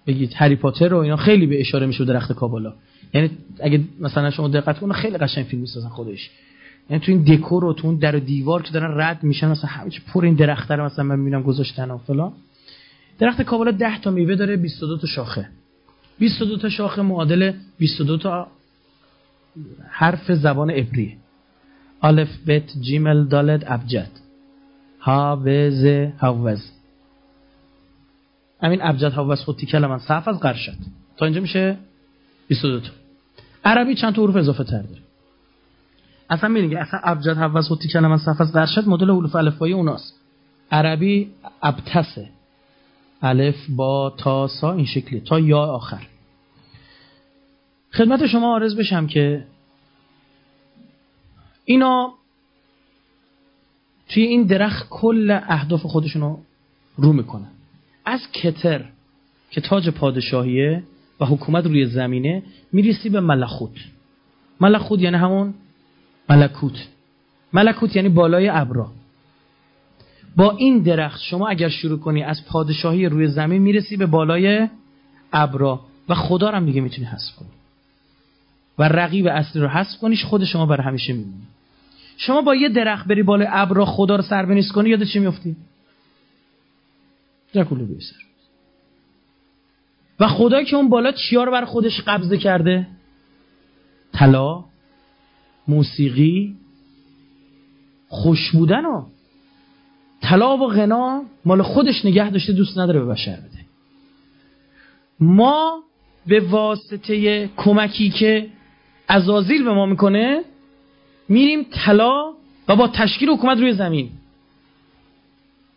بگید هری پاتر و اینا خیلی به اشاره میشه درخت کابالا. یعنی اگه مثلا شما دقت کنید خیلی قشنگ فیلم می‌سازن خودش. یعنی تو این دکور و تو اون در و دیوار که دارن رد میشن مثلا همه چی پر این درخت رو مثلا من می‌بینم گذاشتن و فلان. درخت کابالا 10 تا میوه داره 22 تا شاخه. 22 تا شاخه معادل 22 تا حرف زبان عبری. الف بت جیمل دالت ابجد. ها و ز هاوز همین ابجد هاوز خود تیکل من صف از قرشت. تا اینجا میشه 22 تا. عربی چند تا حروف اضافه تر داره. اصلا میگه اصلا ابجد حوض و کلمه صفحه درشد مدل حروف الفبایی اوناست. عربی ابتسه. الف با تا سا این شکلی. تا یا آخر. خدمت شما عرض بشم که اینا توی این درخت کل اهداف خودشونو رو می‌کنن. از کتر که تاج پادشاهیه و حکومت روی زمینه میریسی به ملخوت. ملخوت یعنی همون ملکوت. ملکوت یعنی بالای ابرا. با این درخت شما اگر شروع کنی از پادشاهی روی زمین می‌رسی به بالای ابرا و خدا رو هم دیگه می‌تونی حذف کنی. و رقیب اصلی رو حذف کنیش خود شما برای همیشه میمونی. شما با یه درخت بری بالای ابرا خدا رو سر کنی یاد چی میفتی درکولو بیسر و خدا که اون بالا چیا رو بر خودش قبضه کرده؟ طلا موسیقی خوش بودن و طلا و غنا مال خودش نگه داشته دوست نداره به بشر بده. ما به واسطه کمکی که ازازیل به ما می‌کنه میریم طلا و با تشکیل حکومت روی زمین.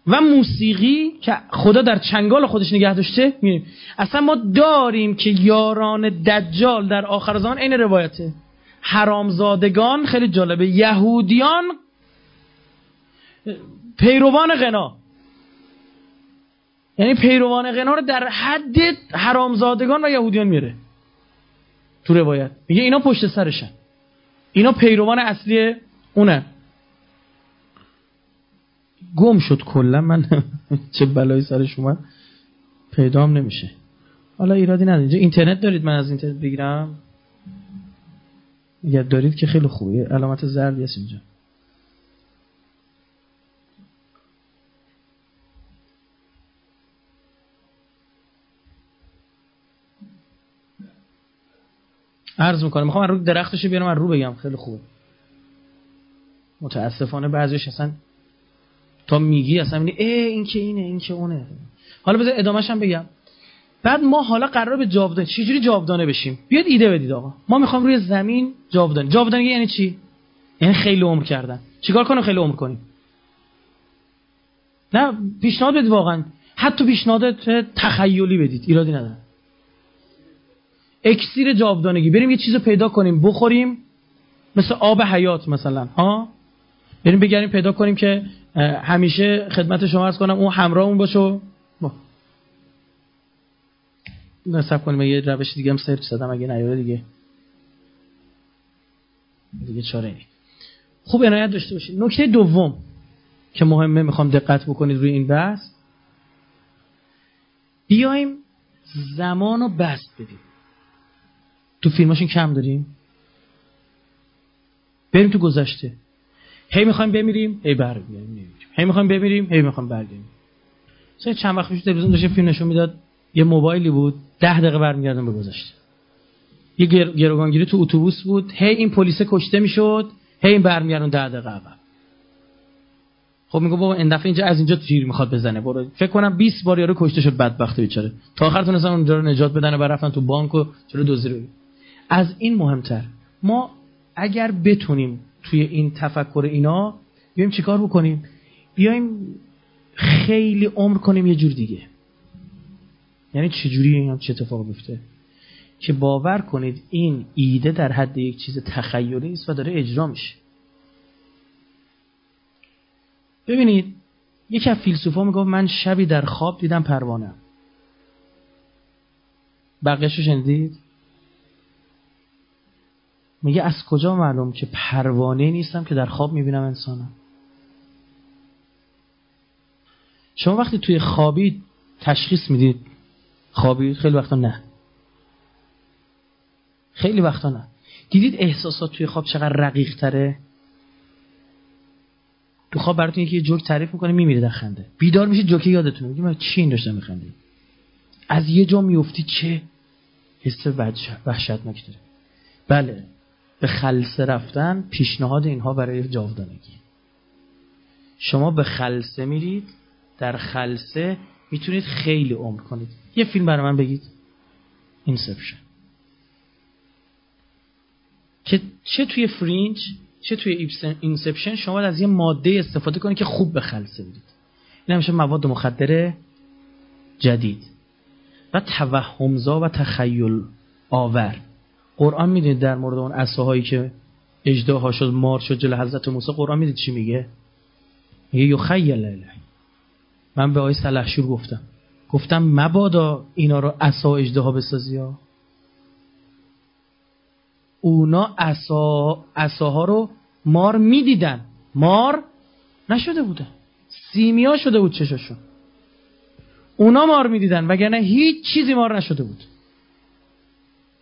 و موسیقی که خدا در چنگال خودش نگه داشته میریم اصلا ما داریم که یاران دجال در آخر زمان این روایته. حرامزادگان خیلی جالبه. یهودیان پیروان غنا. یعنی پیروان غنا رو در حد حرامزادگان و یهودیان میره. تو روایت. میگه اینا پشت سرشن. اینا پیروان اصلی اونه. گم شد کلا. من چه بلایی سرش اومد پیدام نمیشه. حالا ایرادی نداره اینجا اینترنت دارید؟ من از اینترنت بگیرم. اگر دارید که خیلی خوبه. علامت زردی هست اینجا. عرض می‌کنم. می‌خوام رو درختش بیارم رو بگم. خیلی خوبه. متاسفانه بعضیش اصلا تا میگی اصلا میگی ای این که اینه این که اونه. حالا بذار ادامهش هم بگم. بعد ما حالا قرار به جاودانه چجوری جاودانه بشیم؟ بیاد ایده بدید آقا. ما می‌خوام روی زمین جاودانه جاودانه یعنی چی؟ یعنی خیلی عمر کردن. چیکار کنیم خیلی عمر کنیم؟ نه پیشنهاد بدید واقعا. حتی پیشنهاد تخیلی بدید. ایرادی نداره. اکسیر جاودانگی. بریم یه چیزو پیدا کنیم. بخوریم. مثل آب حیات مثلا. ها؟ بریم بگردیم پیدا کنیم که همیشه خدمت شما ارز کنم اون همراه اون باشه نصب کنیم یه روش دیگه هم سرچ زدم اگه نیاره دیگه. دیگه چاره نی خوب عنایت داشته باشید. نکته دوم که مهمه می‌خوام دقت بکنید روی این بحث. بیایم زمان رو بست بدیم. تو فیلماشون کم داریم. بریم تو گذشته. هی می‌خوایم بمیریم هی برگردیم هی می‌خوایم بمیریم هی می‌خوایم برگردیم مثلا چند وقت پیش تلویزیون داشت فیلم نشون می‌داد یه موبایلی بود ده دقیقه برمیگردم به گذشته. یه گروگانگیری تو اتوبوس بود هی این پلیس کشته می‌شد هی این برمیگردون ده دقیقه اول. خب میگه بابا این دفعه اینجا از اینجا تیر می‌خواد بزنه برو. فکر کنم 20 بار یارو کشته شد بدبخت بیچاره. تا آخر تونستن اونجا رو نجات بدن و رفتن تو بانک و چرا دزدی از این مهمتر. ما اگر بتونیم توی این تفکر اینا بیایم چیکار بکنیم؟ بیایم خیلی عمر کنیم یه جور دیگه. یعنی چجوری این چه اتفاق بیفته؟ که باور کنید این ایده در حد یک چیز تخیلی است و داره اجرا میشه. ببینید یکی از فیلسوفا می‌گفت من شبی در خواب دیدم پروانه بقیه‌شو شنیدید؟ میگه از کجا معلوم که پروانه نیستم که در خواب می‌بینم انسانم؟ شما وقتی توی خوابی تشخیص می‌دید خوابی خیلی وقتا نه. خیلی وقتا نه. دیدید احساسات توی خواب چقدر رقیق تره تو خواب براتون یکی جوک تعریف می‌کنه میمیره در خنده. بیدار میشه جوکی یادتونه میگه من چی این داشتم میخنده از یه جا میفتی چه؟ حس وحشتناک داره. بله. به خلصه رفتن پیشنهاد اینها برای جاودانگی. شما به خلصه میرید در خلصه می‌تونید خیلی عمر کنید. یه فیلم برای من بگید. Inception. که چه توی Fringe چه توی Inception شما از یه ماده استفاده کنید که خوب به خلصه برید. این همیشه مواد مخدر جدید و توهمزا و تخیل آور. قرآن می‌دونید در مورد اون عصاهایی که اجداها شد مار شد جل حضرت موسی قرآن می‌دید چی میگه؟ میگه یخیل الیه. من به آقای سلحشور گفتم. گفتم مبادا اینا رو عصا اجدها بسازی ها. اونا عصا عصاها رو مار می‌دیدن. مار نشده بودن سیمیا شده بود چشاشون. اونا مار می‌دیدن وگرنه هیچ چیزی مار نشده بود.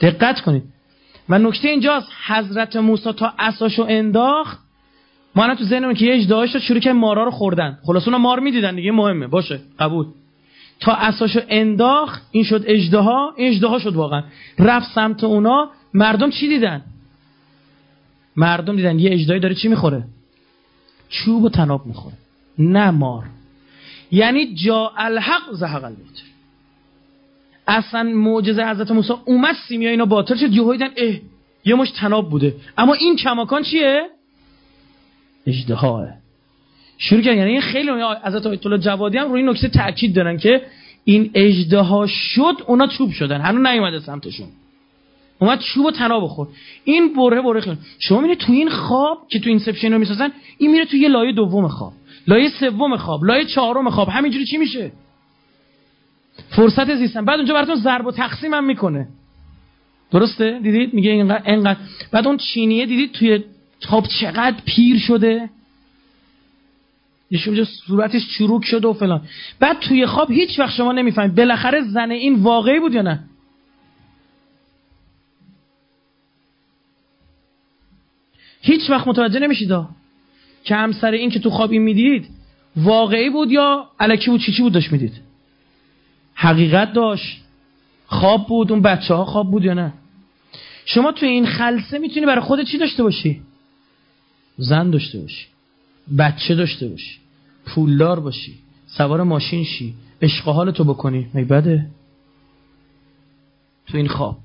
دقت کنید. و نکته اینجاست حضرت موسی تا اساشو انداخت ما الان تو ذهنمون که یه اجدها شد شروع که مارا رو خوردن. خلاص اونا مار می‌دیدن دیگه مهمه باشه قبول. تا اساشو انداخت این شد اجدها این اجدها شد واقعا. رفت سمت اونا مردم چی دیدن؟ مردم دیدن یه اجدایی داره چی می‌خوره؟ چوب و تناب می‌خوره نه مار. یعنی جا الحق زهق الباطل اصلا معجزه حضرت موسی اومد سیمیا اینا باطل شد یهو دیدن اه یه مشت طناب بوده. اما این کماکان چیه؟ اژدها شروع کردن. یعنی خیلی حضرت آیت الله جوادی هم روی این نکته تاکید دارن که این اژدها شد اونا چوب شدن. هنوز نیومده سمتشون. اومد چوب و طناب بخور این بره بره خیلی. شما می‌بینید تو این خواب که تو Inception رو می‌سازن این میره تو یه لایه دوم خواب. لایه سوم خواب لایه چهارم خواب. همینجوری چی میشه؟ فرصت زیستن. بعد اونجا براتون ضرب و تقسیم هم می‌کنه. درسته؟ دیدید؟ میگه اینقدر اینقدر. بعد اون چینیه دیدید توی خواب چقدر پیر شده؟ یه صورتش چروک شده و فلان. بعد توی خواب هیچ وقت شما نمی‌فهمید بالاخره زن این واقعی بود یا نه؟ هیچ وقت متوجه نمیشید که همسر این که تو خواب این می‌دید واقعی بود یا علکی بود چی چی بود داشت می‌دید؟ حقیقت داشت. خواب بود. اون بچه ها خواب بود یا نه؟ شما تو این خلصه می‌تونی برای خودت چی داشته باشی؟ زن داشته باشی. بچه داشته باشی. پولدار باشی. سوار ماشین شی. عشق حال تو بکنی. مگه بده. تو این خواب.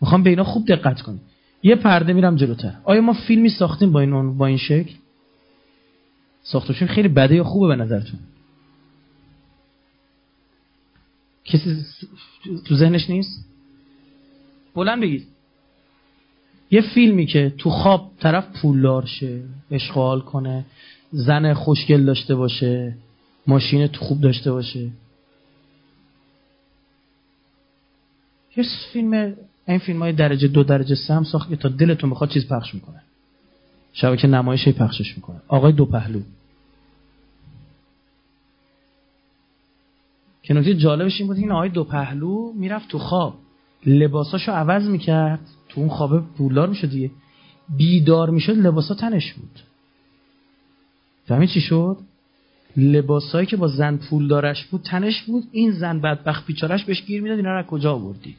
می‌خوام به اینا خوب دقت کنی. یه پرده میرم جلوتر. آیا ما فیلمی ساختیم با این با این شکل؟ ساختشون خیلی بده یا خوبه به نظرتون؟ کسی تو ذهنش نیست؟ بلند بگید. یه فیلمی که تو خواب طرف پولدار شه اشغال کنه زن خوشگل داشته باشه ماشین تو خوب داشته باشه. یه فیلم این فیلم های درجه دو درجه سه هم ساخت که تا دلتون بخواد چیز پخش می‌کنه. شبکه نمایشی پخشش می‌کنه. آقای دو پهلو. که نکته جالبش این بود این آقای دو پهلو می‌رفت تو خواب. لباساشو عوض می‌کرد. تو اون خواب پولدار می‌شد دیگه. بیدار می‌شد لباسا تنش بود. فهمید چی شد؟ لباسایی که با زن پولدارش بود تنش بود. این زن بدبخت بیچارش بهش گیر می‌داد اینا رو کجا آوردی؟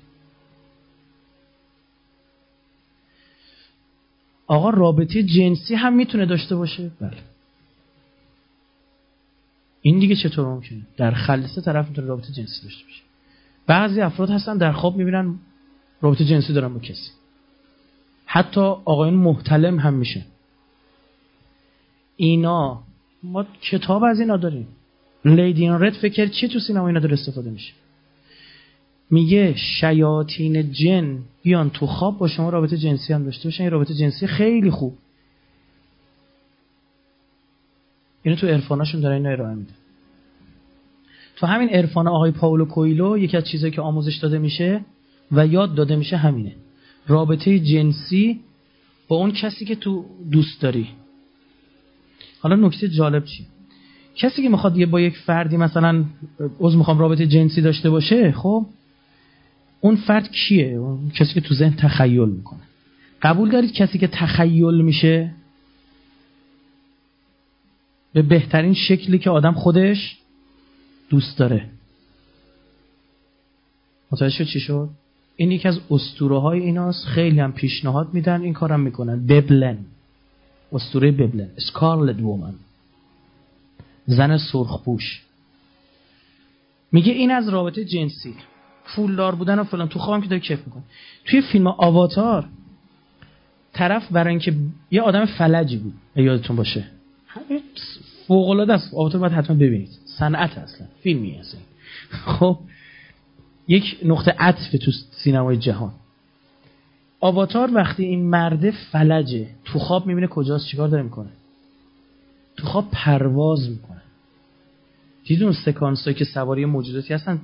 آقا رابطه جنسی هم می‌تونه داشته باشه؟ بله. این دیگه چطور ممکنه؟ در خلصه طرف می‌تونه رابطه جنسی داشته باشه. بعضی افراد هستن در خواب می‌بینن رابطه جنسی دارن با کسی. حتی آقایان محتلم هم میشه اینا ما کتاب از اینا داریم. لیدین رد فکر چی تو سینما اینا داره استفاده میشه؟ میگه شیاطین جن بیان تو خواب با شما رابطه جنسی هم داشته باشن. این رابطه جنسی خیلی خوب. اینو تو عرفاناشون داره اینو ارائه میده. تو همین عرفان آقای پاولو کویلو یکی از چیزایی که آموزش داده میشه و یاد داده میشه همینه. رابطه جنسی با اون کسی که تو دوست داری. حالا نکته جالب چی کسی که می‌خواد یه با یک فردی مثلا از می‌خوام رابطه جنسی داشته باشه خب اون فرد کیه؟ اون کسی که تو ذهن تخیل می‌کنه. قبول دارید کسی که تخیل میشه؟ به بهترین شکلی که آدم خودش دوست داره. متوجه شد چی شد؟ این یکی از اسطوره های ایناست. خیلی هم پیشنهاد میدن. این کارم می‌کنن. ببلن. اسطوره ببلن. سکارلت وومن زن سرخپوش. میگه این از رابطه جنسی. پولدار بودن و فلان. تو خوابم که داره کیف می‌کنه توی فیلم آواتار طرف برای اینکه یه آدم فلجی بود. یادتون باشه. فوق العاده است آواتار باید حتما ببینید. صنعت اصلا. فیلمی هست خب یک نقطه عطف تو سینمای جهان. آواتار وقتی این مرده فلجه تو خواب می‌بینه کجاست چیکار داره می‌کنه؟ تو خواب پرواز می‌کنه. دیدون اون سکانس هایی که سواری موجوداتی هستن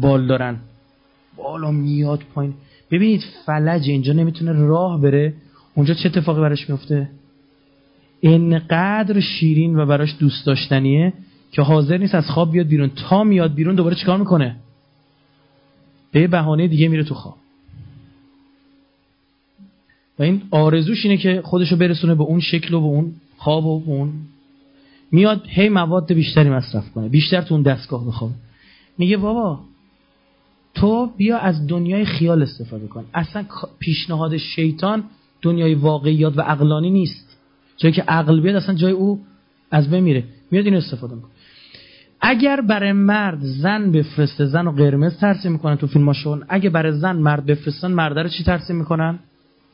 بال دارن. بالا میاد پایین. ببینید فلج اینجا نمی‌تونه راه بره. اونجا چه اتفاقی براش میفته انقدر شیرین و براش دوست داشتنیه که حاضر نیست از خواب بیاد بیرون. تا میاد بیرون دوباره چیکار می‌کنه؟ به بهانه دیگه میره تو خواب. و این آرزوش اینه که خودشو برسونه به اون شکل و به اون خواب و به اون. میاد هی مواد بیشتری مصرف کنه. بیشتر تو اون دستگاه بخواب میگه بابا تو بیا از دنیای خیال استفاده کن. اصلا پیشنهاد شیطان دنیای واقعیات و عقلانی نیست. جایی که عقل بیاد اصلا جای او از بین میاد اینو استفاده می‌کنه. اگر برای مرد زن بفرسته زن و قرمز ترسیم می‌کنن تو فیلماشون اگه برای زن مرد بفرستن مرد رو چی ترسیم می‌کنن؟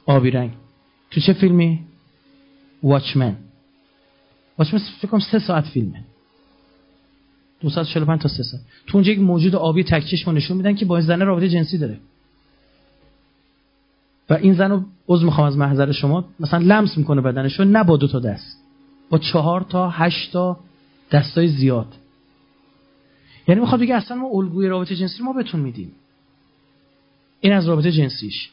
آبی رنگ. تو چه فیلمی؟ واچمن واچمن فکر کنم سه ساعت فیلمه. 245 تا 3 ساعت. تو اونجا یک موجود آبی تکچشم نشون میدن که با این زنه رابطه جنسی داره. و این زن رو عضو می‌خوام از محضر شما. مثلا لمس می‌کنه بدنشو نه با دو تا دست. با چهار تا هشت تا دستای زیاد. یعنی می‌خواد بگه اصلا ما الگوی رابطه جنسی ما بهتون میدیم. این از رابطه جنسیش.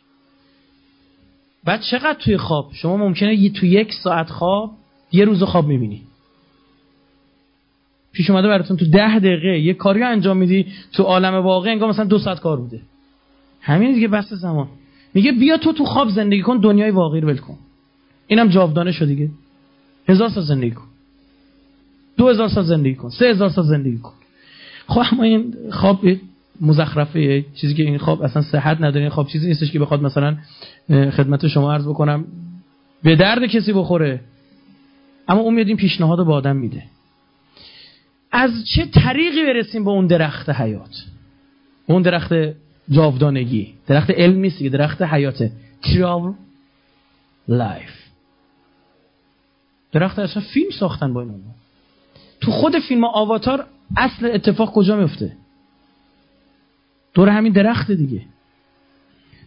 بعد چقدر توی خواب؟ شما ممکنه تو یک ساعت خواب یه روز خواب می‌بینی. پیش اومده براتون تو ده دقیقه یه کاری انجام میدی تو عالم واقع انگار مثلا دو ساعت کار بوده. همین دیگه بس زمان. میگه بیا تو تو خواب زندگی کن دنیای واقعی رو ول اینم جاودانه شد دیگه. هزار سال زندگی کن. دو هزار سال زندگی کن. سه هزار سال زندگی کن. خب اما این خواب مزخرفه. چیزی که این خواب اصلا صحت نداره. این خواب چیزی نیستش که بخواد مثلا خدمت شما عرض بکنم. به درد کسی بخوره. اما اون میاد این پیشنهاد به آدم میده. از چه طریقی برسیم به اون درخت حیات؟ اون درخت جاودانگی. درخت علم نیست درخت حیاته. Travel life. درخت اصلا فیلم ساختن با این تو خود فیلم آواتار اصل اتفاق کجا میفته؟ دور همین درخت دیگه.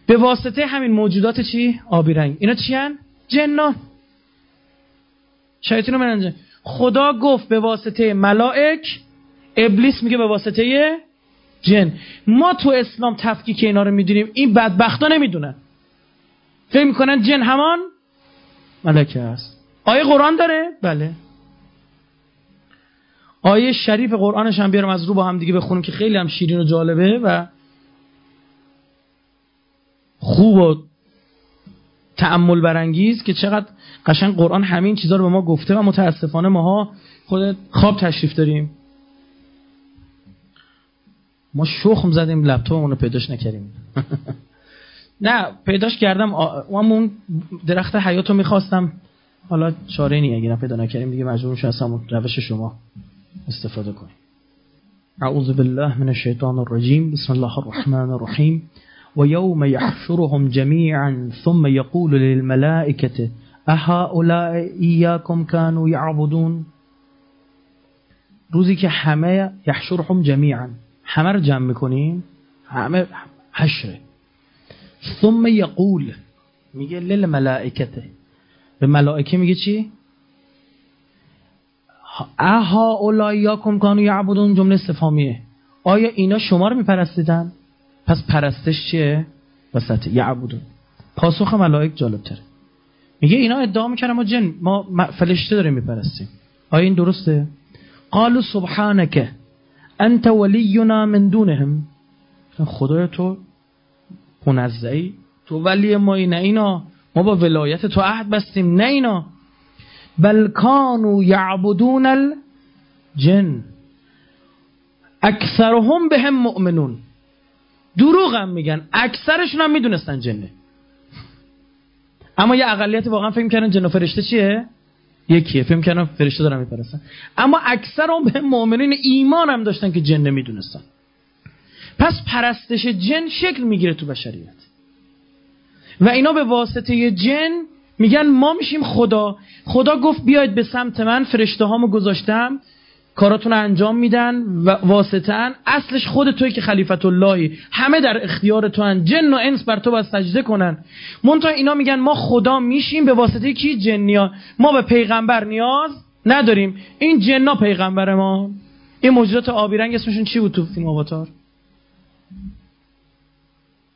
به واسطه همین موجودات چی؟ آبی رنگ. اینا چی هن؟ جنان شیطان من خدا گفت به واسطه ملائک ابلیس میگه به واسطه جن. ما تو اسلام تفکیک اینا رو می‌دونیم. این بدبختا نمی‌دونن. فکر می‌کنن جن همان ملکه است. آیه قرآن داره؟ بله. آیه شریف قرآنش هم بیارم از رو با هم دیگه بخونیم که خیلی هم شیرین و جالبه و خوب و تعمل برانگیز که چقدر قشنگ قرآن همین چیزها رو به ما گفته و متاسفانه ماها خود خواب تشریف داریم. ما شخم زدیم لپتاپ رو پیداش نکردیم. نه پیداش کردم اون درخت حیات رو می‌خواستم. حالا چاره نی اگه پیدا نکردیم دیگه مجبور از همون روش شما استفاده کنیم. اعوذ بالله من الشیطان الرجیم. بسم الله الرحمن الرحیم. ويوم يحشرهم جميعا ثم يقول للملائكة أهؤلاء إياكم كانوا يعبدون روزی که همه یحشرهم جمیعا. همه رو جمع می‌کنیم؟ همه حشره. ثم یقول میگه للملائکته. به ملائکه میگه چی؟ اها اولایاکم کانو یعبدون جمله استفهامیه. آیا اینا شما رو میپرستیدن؟ پس پرستش چیه؟ وسط یعبدون. پاسخ ملائک جالب تره میگه اینا ادعا می‌کنن ما جن ما فرشته داریم میپرستیم. آیا این درسته؟ قالوا سبحانك انت ولینا من دونهم. خدای تو منزهی تو ولی ما نه اینا. ما با ولایت تو عهد بستیم نه اینا. بل کانوا یعبدون الجن. اکثرهم بهم مؤمنون. دروغ هم میگن. اکثرشون هم می‌دونستن جنه. اما یه اقلیت واقعا فکر می‌کنن جن و فرشته چیه؟ یکیه. فکر می‌کنن فرشته دارن میپرستن اما اکثر هم به مؤمنین ایمان هم داشتن که جن نمی‌دونستن. پس پرستش جن شکل می‌گیره تو بشریت. و اینا به واسطه جن میگن ما میشیم خدا. خدا گفت بیاید به سمت من فرشته هامو گذاشتم. کاراتون انجام میدن و واسطن اصلش خود توی که خلیفت اللهی همه در اختیار تو هن. جن و انس بر تو باید سجده کنن. منتها اینا میگن ما خدا میشیم به واسطه کی؟ جنیا ما به پیغمبر نیاز نداریم. این جنا پیغمبر ما. این موجودات آبی رنگ اسمشون چی بود تو فیلم آواتار؟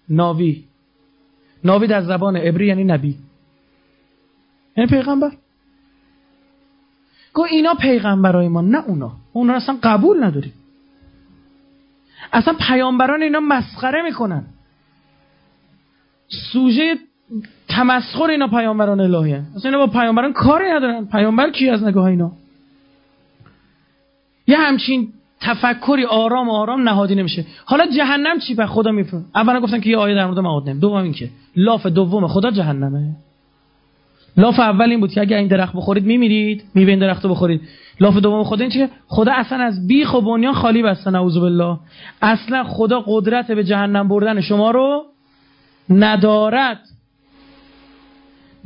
ناوی. ناوی در زبان عبری یعنی نبی. یعنی پیغمبر. گو اینا پیغمبرای ما نه اونا. اونا اصلا قبول نداریم. اصلا پیامبران اینا مسخره می‌کنن. سوژه تمسخر اینا پیامبران الهیه اصلا اینا با پیامبران کاری ندارن. پیامبر کی از نگاه اینا؟ یه همچین تفکری آرام آرام نهادی نمیشه. حالا جهنم چی به خدا میفهم اولا گفتن که یه آیه در مورد معاد نمی دوم این که لاف دوم خدا جهنمه. لاف اول این بود که اگر این درخت بخورید میمیرید میوه این درخت رو بخورید. لاف دوم خدا این چیه؟ خدا اصلا از بیخ و بنیان خالی بسته نعوذ بالله. اصلا خدا قدرت به جهنم بردن شما رو ندارد.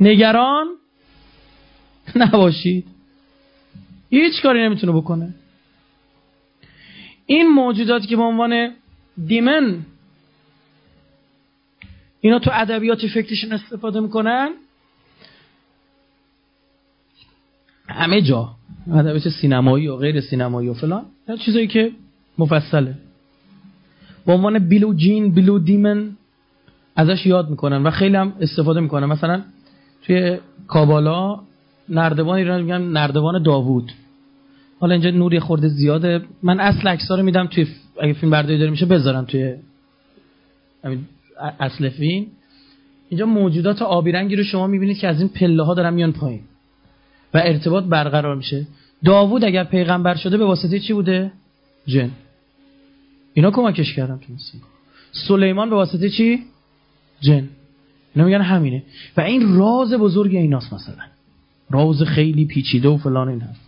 نگران نباشید. هیچ کاری نمی‌تونه بکنه. این موجوداتی که به عنوان دیمن اینا تو ادبیات فکریشون استفاده می‌کنن همه جا. ادبیات سینمایی و غیر سینمایی و فلان. چیزایی که مفصله. به عنوان بیلو جین بیلو دیمن ازش یاد می‌کنن و خیلی هم استفاده می‌کنن. مثلا توی کابالا نردبان ایران میگن نردبان داوود. حالا اینجا نوری خورده زیاده. من اصل عکس‌ها رو میدم توی اگه فیلم برداری داره میشه بذارم توی اصل فیلم. اینجا موجودات آبی رنگی رو شما می‌بینید که از این پله ها دارن میان پایین. و ارتباط برقرار میشه. داوود اگر پیغمبر شده به واسطه چی بوده؟ جن. اینا کمکش کردم تو سلیمان به واسطه چی؟ جن. اینا میگن همینه. و این راز بزرگ ایناست مثلا. راز خیلی پیچیده و فلان این هست.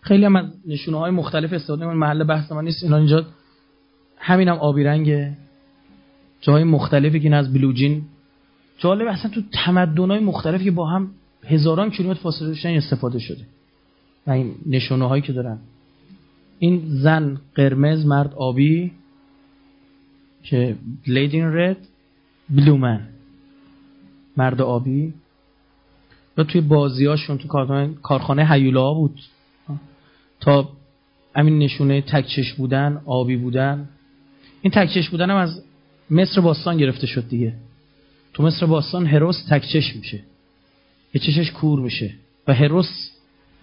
خیلی هم از نشونه های مختلف استفاده من محل بحث من نیست. اینا اینجا همینم هم آبی رنگه. جای مختلفی که از بلوجین جالب اصلا تو تمدن های مختلفی که با هم هزاران کیلومتر فاصله داشتن استفاده شده. و این نشونه هایی که دارن. این زن قرمز مرد آبی که لیدین رد بلومن مرد آبی. و توی بازیاشون تو کارخانه هیولا بود. تا همین نشونه تکچش بودن آبی بودن. این تکچش بودن هم از مصر باستان گرفته شد دیگه. تو مصر باستان هروس تکچش میشه. یه چشش کور میشه. و هروس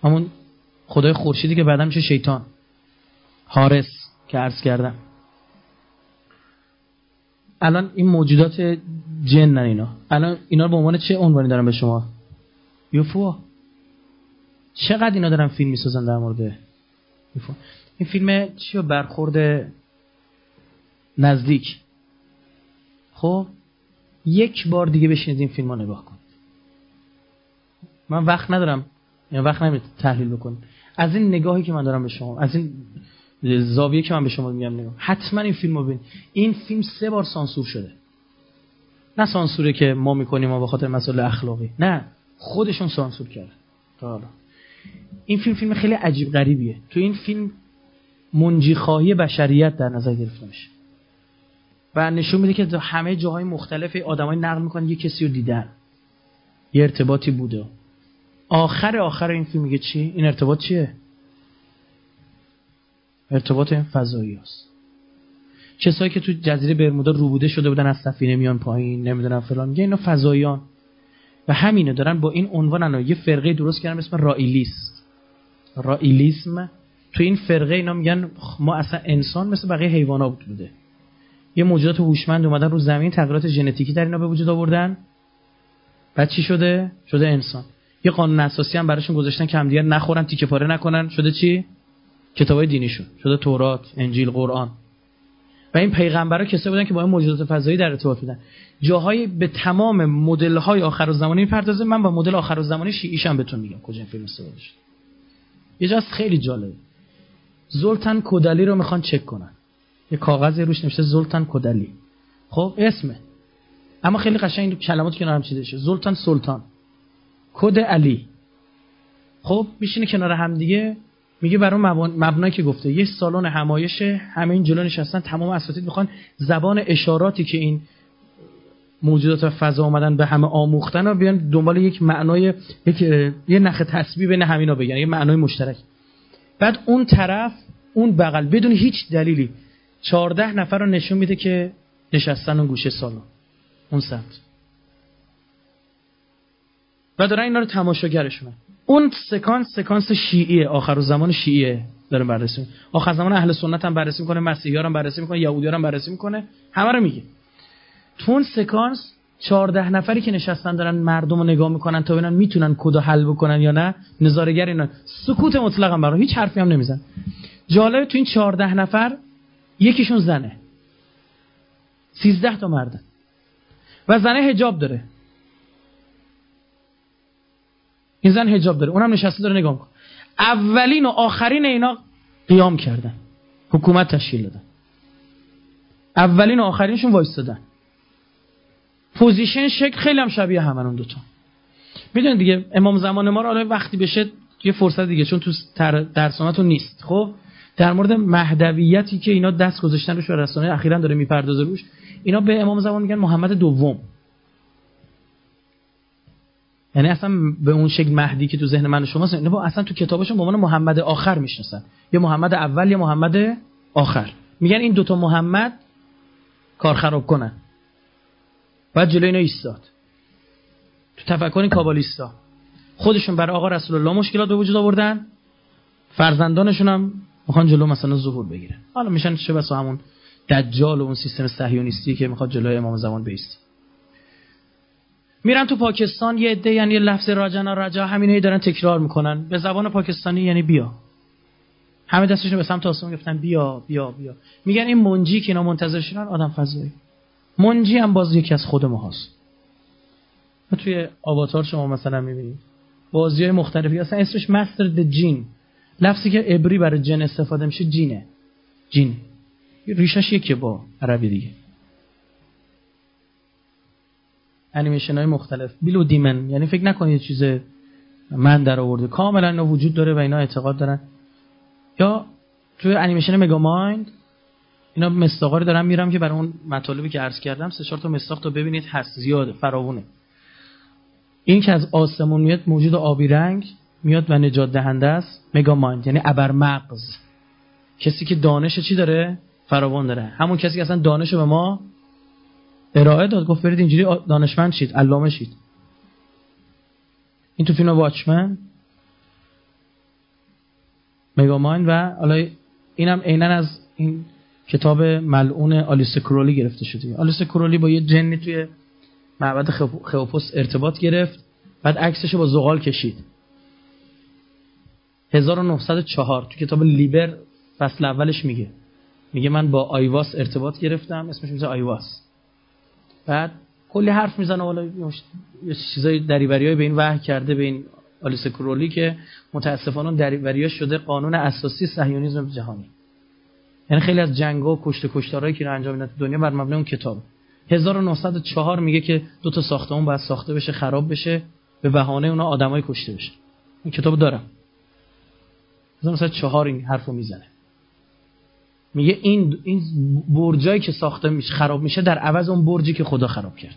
همون خدای خورشیدی که بعدا میشه شیطان. حارس که عرض کردم. الان این موجودات جن اینا. الان اینا رو به عنوان چه عنوانی دارم به شما؟ یوفو. چقدر اینا دارن فیلم می‌سازن در مورد این فیلم چی برخورد نزدیک؟ خب یک بار دیگه بشینید این فیلم رو نگاه کن من وقت ندارم. یعنی وقت نمید تحلیل بکن از این نگاهی که من دارم به شما از این زاویه که من به شما میگم نگاه. حتما این فیلم رو ببین. این فیلم سه بار سانسور شده. نه سانسوره که ما می‌کنیم و به خاطر مسائل اخلاقی. نه. خودشون سانسور کرده این فیلم فیلم خیلی عجیب غریبیه. تو این فیلم منجی خواهی بشریت در نظر گرفته میشه. و نشون میده که همه جاهای مختلف آدمای نقل می‌کنن یه کسی رو دیدن. یه ارتباطی بوده آخر آخر این فیلم میگه چی؟ این ارتباط چیه؟ ارتباط فضایی هست. کسایی که تو جزیره برمودا روبوده شده بودن از سفینه میان پایین نمی‌دونم فلان میگه اینا فضاییان. و همینه دارن با این عنوان یه فرقه درست کردن اسم رائیلیست رائیلیسم تو این فرقه اینا میگن ما اصلا انسان مثل بقیه حیوانات بوده. یه موجودات هوشمند اومدن رو زمین تغییرات ژنتیکی در اینا به وجود آوردن. بعد چی شده؟ شده انسان. یه قانون اساسی هم براشون گذاشتن که همدیگه نخورن تیکه پاره نکنن. شده چی؟ کتابای دینیشون. شده تورات انجیل قرآن. و این پیغمبرا کسایی بودن که با این موجودات فضایی در ارتباط بودن. جاهای به تمام مدل های آخر زمانی می‌پردازه. من با مدل آخر زمانی شیعیشم بهتون میگم کجا فیلم استفاده شده. یه جاست خیلی جالبه. زولتن کودلی رو می‌خوان چک کنن. یه کاغذی روش نوشته زولتن کودلی. خب اسمه. اما خیلی قشنگ کلمات کنار هم چیده شده زلطان سلطان. کد علی. خب میشینه کنار هم دیگه. میگه برای مبنایی که گفته. یه سالن همایش همه این جلو نشستن تمام اساتید می‌خوان زبان اشاراتی که این موجودات و فضا آمدن به همه آموختن و بیان دنبال یک معنای یک یه نخ تسبیح بین همینا بگن. یه معنای مشترک. بعد اون طرف اون بغل بدون هیچ دلیلی چهارده نفر رو نشون میده که نشستن اون گوشه سالن اون سمت. و دارن اینا رو تماشاگرشونن اون سکانس سکانس شیعیه. آخر زمان شیعیه داره بررسی آخر زمان اهل سنت هم بررسی می‌کنه مسیحی هم بررسی می‌کنه یهودی هم بررسی می‌کنه. همه رو میگه. تو اون سکانس چهارده نفری که نشستن دارن مردم رو نگاه می‌کنن تا ببینن می‌تونن کد حل بکنن یا نه. نظارگر اینا. سکوت مطلق هم برای هیچ حرفی هم نمیزن جالب تو این چهارده نفر یکیشون زنه. سیزده تا مرده و زنه هجاب داره. این زن هجاب داره. اونم نشسته داره نگاه می‌کنه. اولین و آخرین اینا قیام کردن. حکومت تشکیل دادن. اولین و آخرینشون وایستادن. position شکل خیلی هم شبیه همون اون دوتا. می‌دونید دیگه امام زمان ما رو وقتی بشه یه فرصت دیگه چون تو درساناتون نیست. خب؟ در مورد مهدویتی که اینا دست گذاشتن روش و رسانه اخیرا داره می‌پردازه روش اینا به امام زمان میگن محمد دوم. یعنی اصلا به اون شکل مهدی که تو ذهن من و شماست اینا اصلا تو کتابشون به عنوان محمد آخر می‌شناسن. یا محمد اول یا محمد آخر. میگن این دوتا محمد کار خراب کنن. بعد جلوی اینا ایستاد. تو تفکر کابالیستا. خودشون برای آقا رسول الله مشکلات به وجود آوردن. فرزندانشون هم می‌خوان جلو مثلا ظهور بگیرن حالا میشن چه بسا همون دجال و اون سیستم صهیونیستی که می‌خواد جلوی امام زمان بیست میرن تو پاکستان یه عده یعنی لفظ راجنا رجا همینایی دارن تکرار می‌کنن. به زبان پاکستانی یعنی بیا. همه دستشون به سمت آسمون گفتن بیا بیا بیا. میگن این منجی که اینا منتظر شدن آدم فضایی. منجی هم باز یکی از خود ما هست توی آواتار شما مثلا می‌بینید بازی های مختلفی اصلا اسمش مستر د جین لفظی که عبری برای جن استفاده میشه جینه. جین. ریشش یکی با عربی دیگه. انیمیشن های مختلف بیلو دیمن. یعنی فکر نکنید چیز من در آورده. کاملا اینا وجود داره و اینا اعتقاد دارن. یا توی انیمیشن مگا مایند اینا مستاقا دارم میرم که برای اون مطالبی که عرض کردم سه چهار تا مستاق تو ببینید هست زیاده فراوونه. این که از آسمون میاد موجود آبی رنگ میاد و نجات دهنده است مگا یعنی ابر مغز کسی که دانش چی داره؟ فراوان داره. همون کسی که اصلا دانش به ما ارائه داد گفت برید اینجوری دانشمند شید علامه شید. این تو فیلم واچمن. مگا و حالا اینم عینا از این کتاب ملعون آلیس کرولی گرفته شده. آلیس کرولی با یه جنی توی معبد خیوپوس ارتباط گرفت بعد عکسش با زغال کشید. 1904 تو کتاب لیبر فصل اولش میگه. میگه من با آیواس ارتباط گرفتم اسمش میشه آیواس. بعد کلی حرف می‌زنه والا یه چیزای دریوریای به این وحی کرده به این آلیس کرولی که متاسفانه دریوریاش شده قانون اساسی صهیونیسم جهانی یعنی خیلی از جنگ و کشت کشتارهایی که انجام میدن دنیا بر مبنای اون کتاب. 1904 میگه که دو تا ساختمون باید ساخته بشه خراب بشه به بهانه اونا آدمای کشته بشه. این کتاب دارم. 1904 این حرفو می‌زنه. میگه این این برجایی که ساخته میشه خراب میشه در عوض اون برجی که خدا خراب کرد.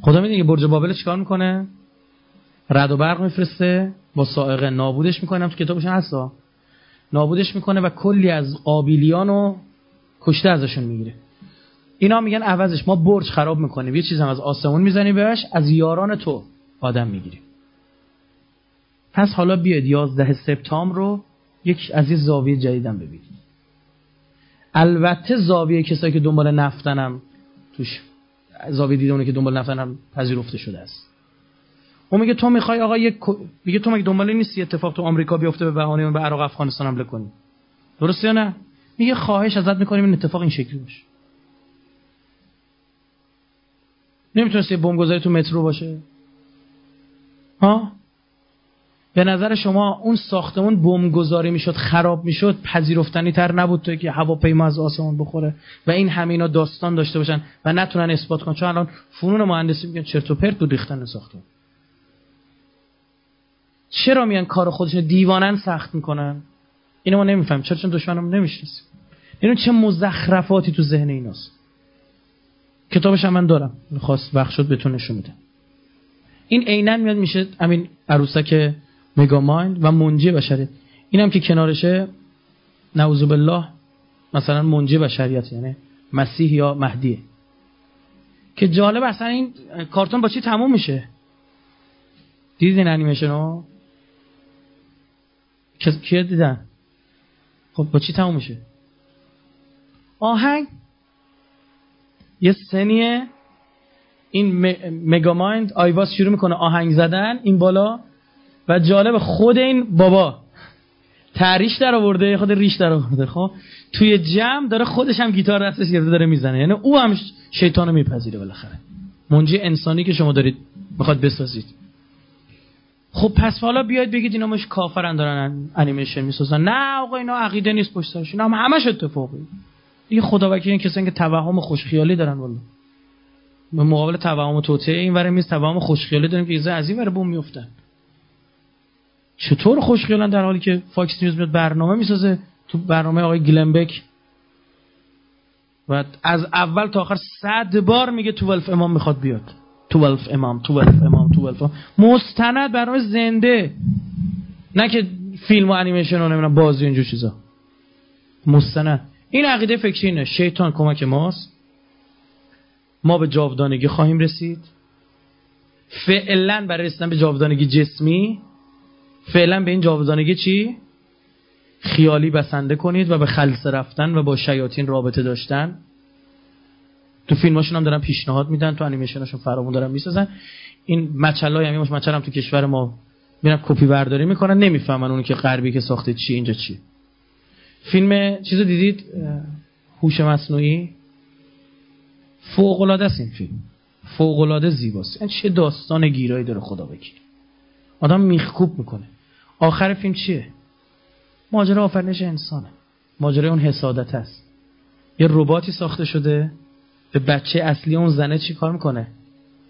خدا می‌دونی برج بابل چیکار می‌کنه؟ رد و برق میفرسته با سائقه نابودش می‌کنه. تو کتابش هستا نابودش می‌کنه و کلی از قابیلیان رو کشته ازشون می‌گیره. اینا میگن عوضش. ما برج خراب می‌کنیم. یه چیز از آسمون می‌زنیم بهش از یاران تو آدم می‌گیریم پس حالا بیاد 11 سپتامبر رو یک از یه زاویه جدیدم ببینید البته زاویه کسایی که دنبال نفتنم توش زاویه دیده که دنبال نفتنم پذیرفته شده است. اون میگه تو می‌خوای آقا یک میگه تو مگه دنبال نیستی اتفاق تو آمریکا بیفته به بهانه به عراق افغانستان حمله کنی درسته یا نه؟ میگه خواهش ازت می‌کنیم این اتفاق این شکلی باشه. نمی‌تونست یه بمبگذاری تو مترو باشه؟ ها؟ به نظر شما اون ساختمون بمبگذاری می‌شد خراب می‌شد پذیرفتنی تر نبود تو که هواپیما از آسمون بخوره و این همینا داستان داشته باشن و نتونن اثبات کنن؟ چون الان فنون مهندسی میگن چرت و پرت بود ریختن ساختمون. چرا میان کار خودشون دیوانن سخت می‌کنن؟ اینو ما نمیفهم چرا چون دشمنم نمی‌شناسیم؟ اینو چه مزخرفاتی تو ذهن ایناست؟ کتابش هم من دارم. خواست وقت شد بهتون نشون میدم این عینا میاد میشه همین عروسک مگا مایند و منجی بشری اینم که کنارشه نعوذ بالله مثلا منجی بشریت یعنی مسیح یا مهدیه که جالب اصلا این کارتون با چی تموم میشه؟ دیدین انیمیشن رو کیا دیدن؟ خب با چی تموم میشه؟ آهنگ یه سنیه. این مگامایند آیواز شروع می‌کنه آهنگ زدن. این بالا و جالب خود این بابا. تریش در آورده خود ریش در آورده. خب توی جمع داره خودش هم گیتار دستش گرفته داره می‌زنه. یعنی او هم شیطانو میپذیره بالاخره. منجی انسانی که شما دارید می‌خواد بسازید. خب پس حالا بیاید بگید اینا یه مشت کافرن دارن انیمیشن می‌سازن. نه آقا اینا عقیده نیست پشت سرشون. هم همش اتفاقی. دیگه خدا وکیل این کسایی که توهم خوشخیالی دارن والله. به مقابل توهم توطئه این ور میز توهم خوشخیالی داریم که از این ور بوم میافتن چطور خوشخیالن در حالی که فاکس نیوز میاد برنامه می‌سازه؟ تو برنامه آقای گلن بک. و از اول تا آخر صد بار میگه تو امام می‌خواد بیاد. توالف امام توالف امام توالف امام. مستند برنامه زنده. نه که فیلم و انیمیشن و نمی‌دونم بازی اینجور چیزا. مستند. این عقیده فکری اینه. شیطان کمک ماست. ما به جاودانگی خواهیم رسید. فعلا برای رسیدن به جاودانگی جسمی فعلا به این جاودانگی چی؟ خیالی بسنده کنید و به خلصه رفتن و با شیاطین رابطه داشتن. تو فیلماشون هم دارن پیشنهاد میدن تو انیمیشنشون فرامون دارن می‌سازن. این مچلای همین مچل هم تو کشور ما میرن کپی برداری می‌کنن نمی‌فهمن اونی که غربی که ساخته چی اینجا چی. فیلم چیزو دیدید؟ هوش مصنوعی؟ فوق العاده است این فیلم. فوق العاده زیباست. این چه داستان گیرایی داره خدا بگیر آدم میخکوب می‌کنه. آخر فیلم چیه؟ ماجرا آفرینش انسانه. ماجرا اون حسادت است. یه رباتی ساخته شده. به بچه اصلی اون زنه چی کار می‌کنه؟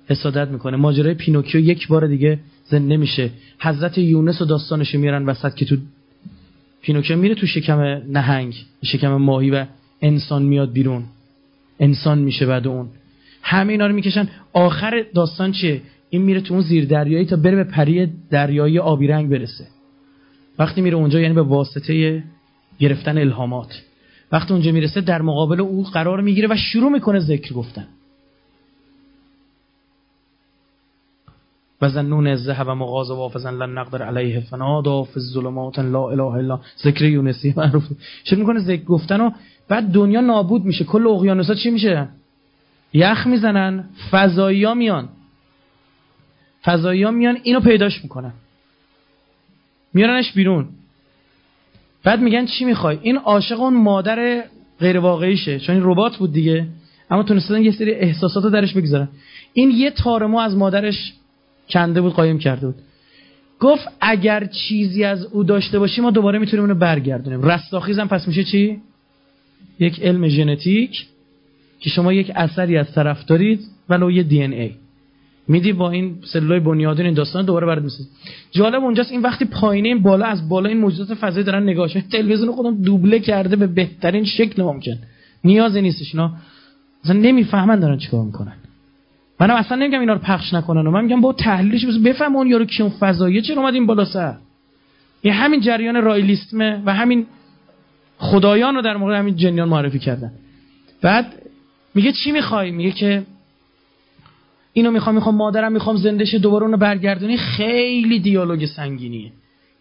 حسادت می‌کنه. ماجرای پینوکیو یک بار دیگه زنده نمیشه حضرت یونس و داستانش میارن وسط که تو پینوکیو میره تو شکم نهنگ شکم ماهی و انسان میاد بیرون. انسان میشه بعد اون. همه اینا رو می‌کشن. آخر داستان چیه؟ این میره تو اون زیر دریایی تا بره به پری دریایی آبی رنگ برسه. وقتی میره اونجا یعنی به واسطه گرفتن الهامات. وقتی اونجا می‌رسه در مقابل او قرار می‌گیره و شروع می‌کنه ذکر گفتن. و زنون الذهب مغاز و فزن لن نقدر علیه فنادا فی الظلمات لا اله الا ذکر یونسی معروف. شروع می‌کنه ذکر گفتن و بعد دنیا نابود میشه. کل اقیانوسا چی میشه؟ یخ می‌زنن فضایی ها میان. فضایی میان اینو پیداش می‌کنن. میارنش بیرون. بعد میگن چی می‌خوای؟ این عاشق اون مادر غیر واقعیشه چون این ربات بود دیگه. اما تونستن یه سری احساسات رو درش بگذارن. این یه تارمو از مادرش کنده بود قایم کرده بود. گفت اگر چیزی از او داشته باشیم ما دوباره می‌تونیم اونو برگردونیم. رستاخیز هم پس میشه چی؟ یک علم ژنتیک که شما یک اثری از طرف دارید ولو یه دی ان ای. میدی با این سلولای بنیادین این داستان دوباره برات می‌سازی جالب اونجاست این وقتی پایینه این بالا از بالا این موجودات فضایی دارن نگاهش تلویزیون خودم دوبله کرده به بهترین شکل ممکن. نیازی نیستش اینا. اصلا نمی‌فهمن دارن چیکار می‌کنن. منم اصلا نمیگم اینا رو پخش نکنن و من میگم با تحلیلش بفهم اون یارو کیون فضایی چرا اومد این بالا سر. این همین جریان رایلیسمه و همین خدایان رو در مورد همین جنیان معرفی کردن. بعد میگه چی می‌خوای؟ میگه که اینو می‌خوام می‌خوام مادرم می‌خوام زنده شه دوباره اونو برگردونی خیلی دیالوگ سنگینیه.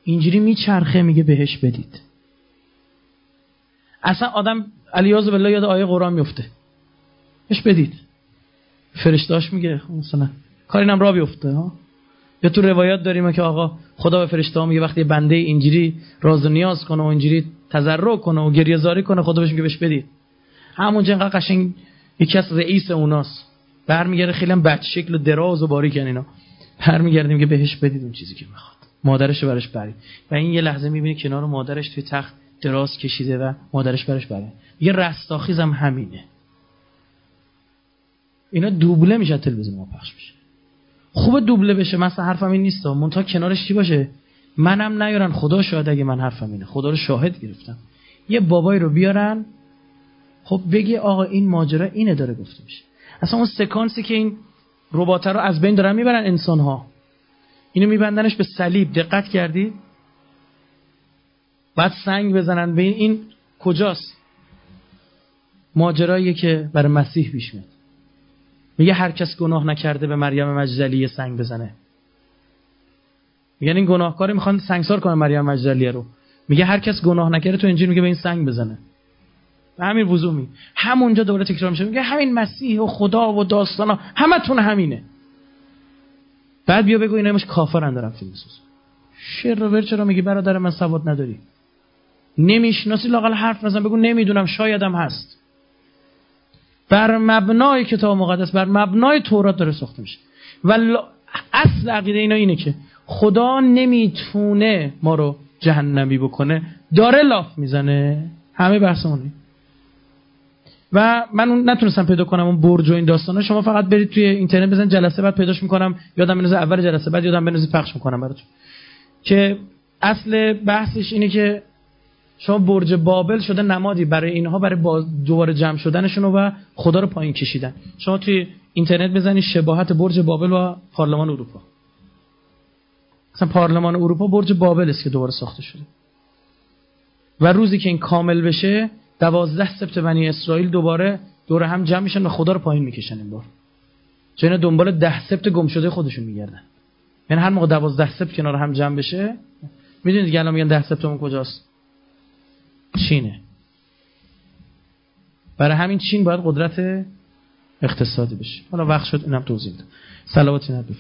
اینجوری میچرخه میگه بهش بدید. اصلا آدم علیاذ بالله یاد آیه قرآن میفته. بهش بدید. فرشتاش میگه مثلا کاری نم را بیفته ها؟ یا تو روایات داریم که آقا خدا به فرشته میگه وقتی بنده اینجوری راز و نیاز کنه و اینجوری تضرع کنه و گریه زاری کنه خدا بهش میگه بهش بدید. همونجا قشنگ یکی از رئیس اوناست. برمیگرده خیلی هم بد شکل و دراز و باریکن اینا. برمیگردیم که بهش بدید اون چیزی که می‌خواد. مادرش رو برش برید. و این یه لحظه می‌بینی کنار مادرش توی تخت دراز کشیده و مادرش برش برید. یه رستاخیز هم همینه. اینا دوبله میشه تلویزیون ما پخش میشه. خوب دوبله بشه مثلا حرفم این نیست. مونتا کنارش چی باشه؟ منم نیارن. خدا شاهد اگه من حرفم اینه. خدا رو شاهد گرفتم. یه بابایی رو بیارن. خب بگی آقا این ماجرا اینه داره گفته میشه. اصلا اون سکانسی که این ربات رو از بین دارن می‌برن انسان ها اینو میبندنش به صلیب. دقت کردی؟ بعد سنگ بزنن. به این, کجاست؟ ماجراییه که برای مسیح پیش میاد. میگه هر کس گناه نکرده به مریم مجدلی سنگ بزنه. میگن این گناهکار می‌خوان سنگسار کنه مریم مجدلیه رو. میگه هر کس گناه نکرده تو انجیل میگه به این سنگ بزنه. به همین وضوع همونجا دوباره تکرار میشه. میگه همین مسیح و خدا و داستانا همتون همینه. بعد بیا بگو اینا مش کافرن دارن فیلم می‌سازن. شر چرا میگی؟ برادر من سواد نداری. نمی‌شناسی لاقل حرف نزن. بگو نمی‌دونم شایدم هست. بر مبنای کتاب مقدس بر مبنای تورات داره ساخته میشه. و اصل عقیده اینا اینه که خدا نمی‌تونه ما رو جهنمی بکنه. داره لاف می‌زنه. همه بحثمونه. و من اون نتونستم پیدا کنم اون برج و این داستانا شما فقط برید توی اینترنت بزن جلسه بعد پیداش می‌کنم یادم بنوزه اول جلسه بعد یادم بنوزه پخش می‌کنم براتون. که اصل بحثش اینه که شما برج بابل شده نمادی برای اینها برای دوباره جمع شدنشون و خدا رو پایین کشیدن. شما توی اینترنت بزنید شباهت برج بابل و پارلمان اروپا. مثلا پارلمان اروپا برج بابل است که دوباره ساخته شده. و روزی که این کامل بشه دوازده سبت بنی اسرائیل دوباره دور هم جمع میشن و خدا رو پایین می‌کشن این بار چون دنبال ده سبت گم شده خودشون میگردن. یعنی هر موقع دوازده سبت کنار هم جمع بشه می‌دونید دیگه الان میگن ده سبتمون کجاست؟ چینه. برای همین چین باید قدرت اقتصادی بشه. حالا وقت شد اینم توضیح میدم صلواتی نبی.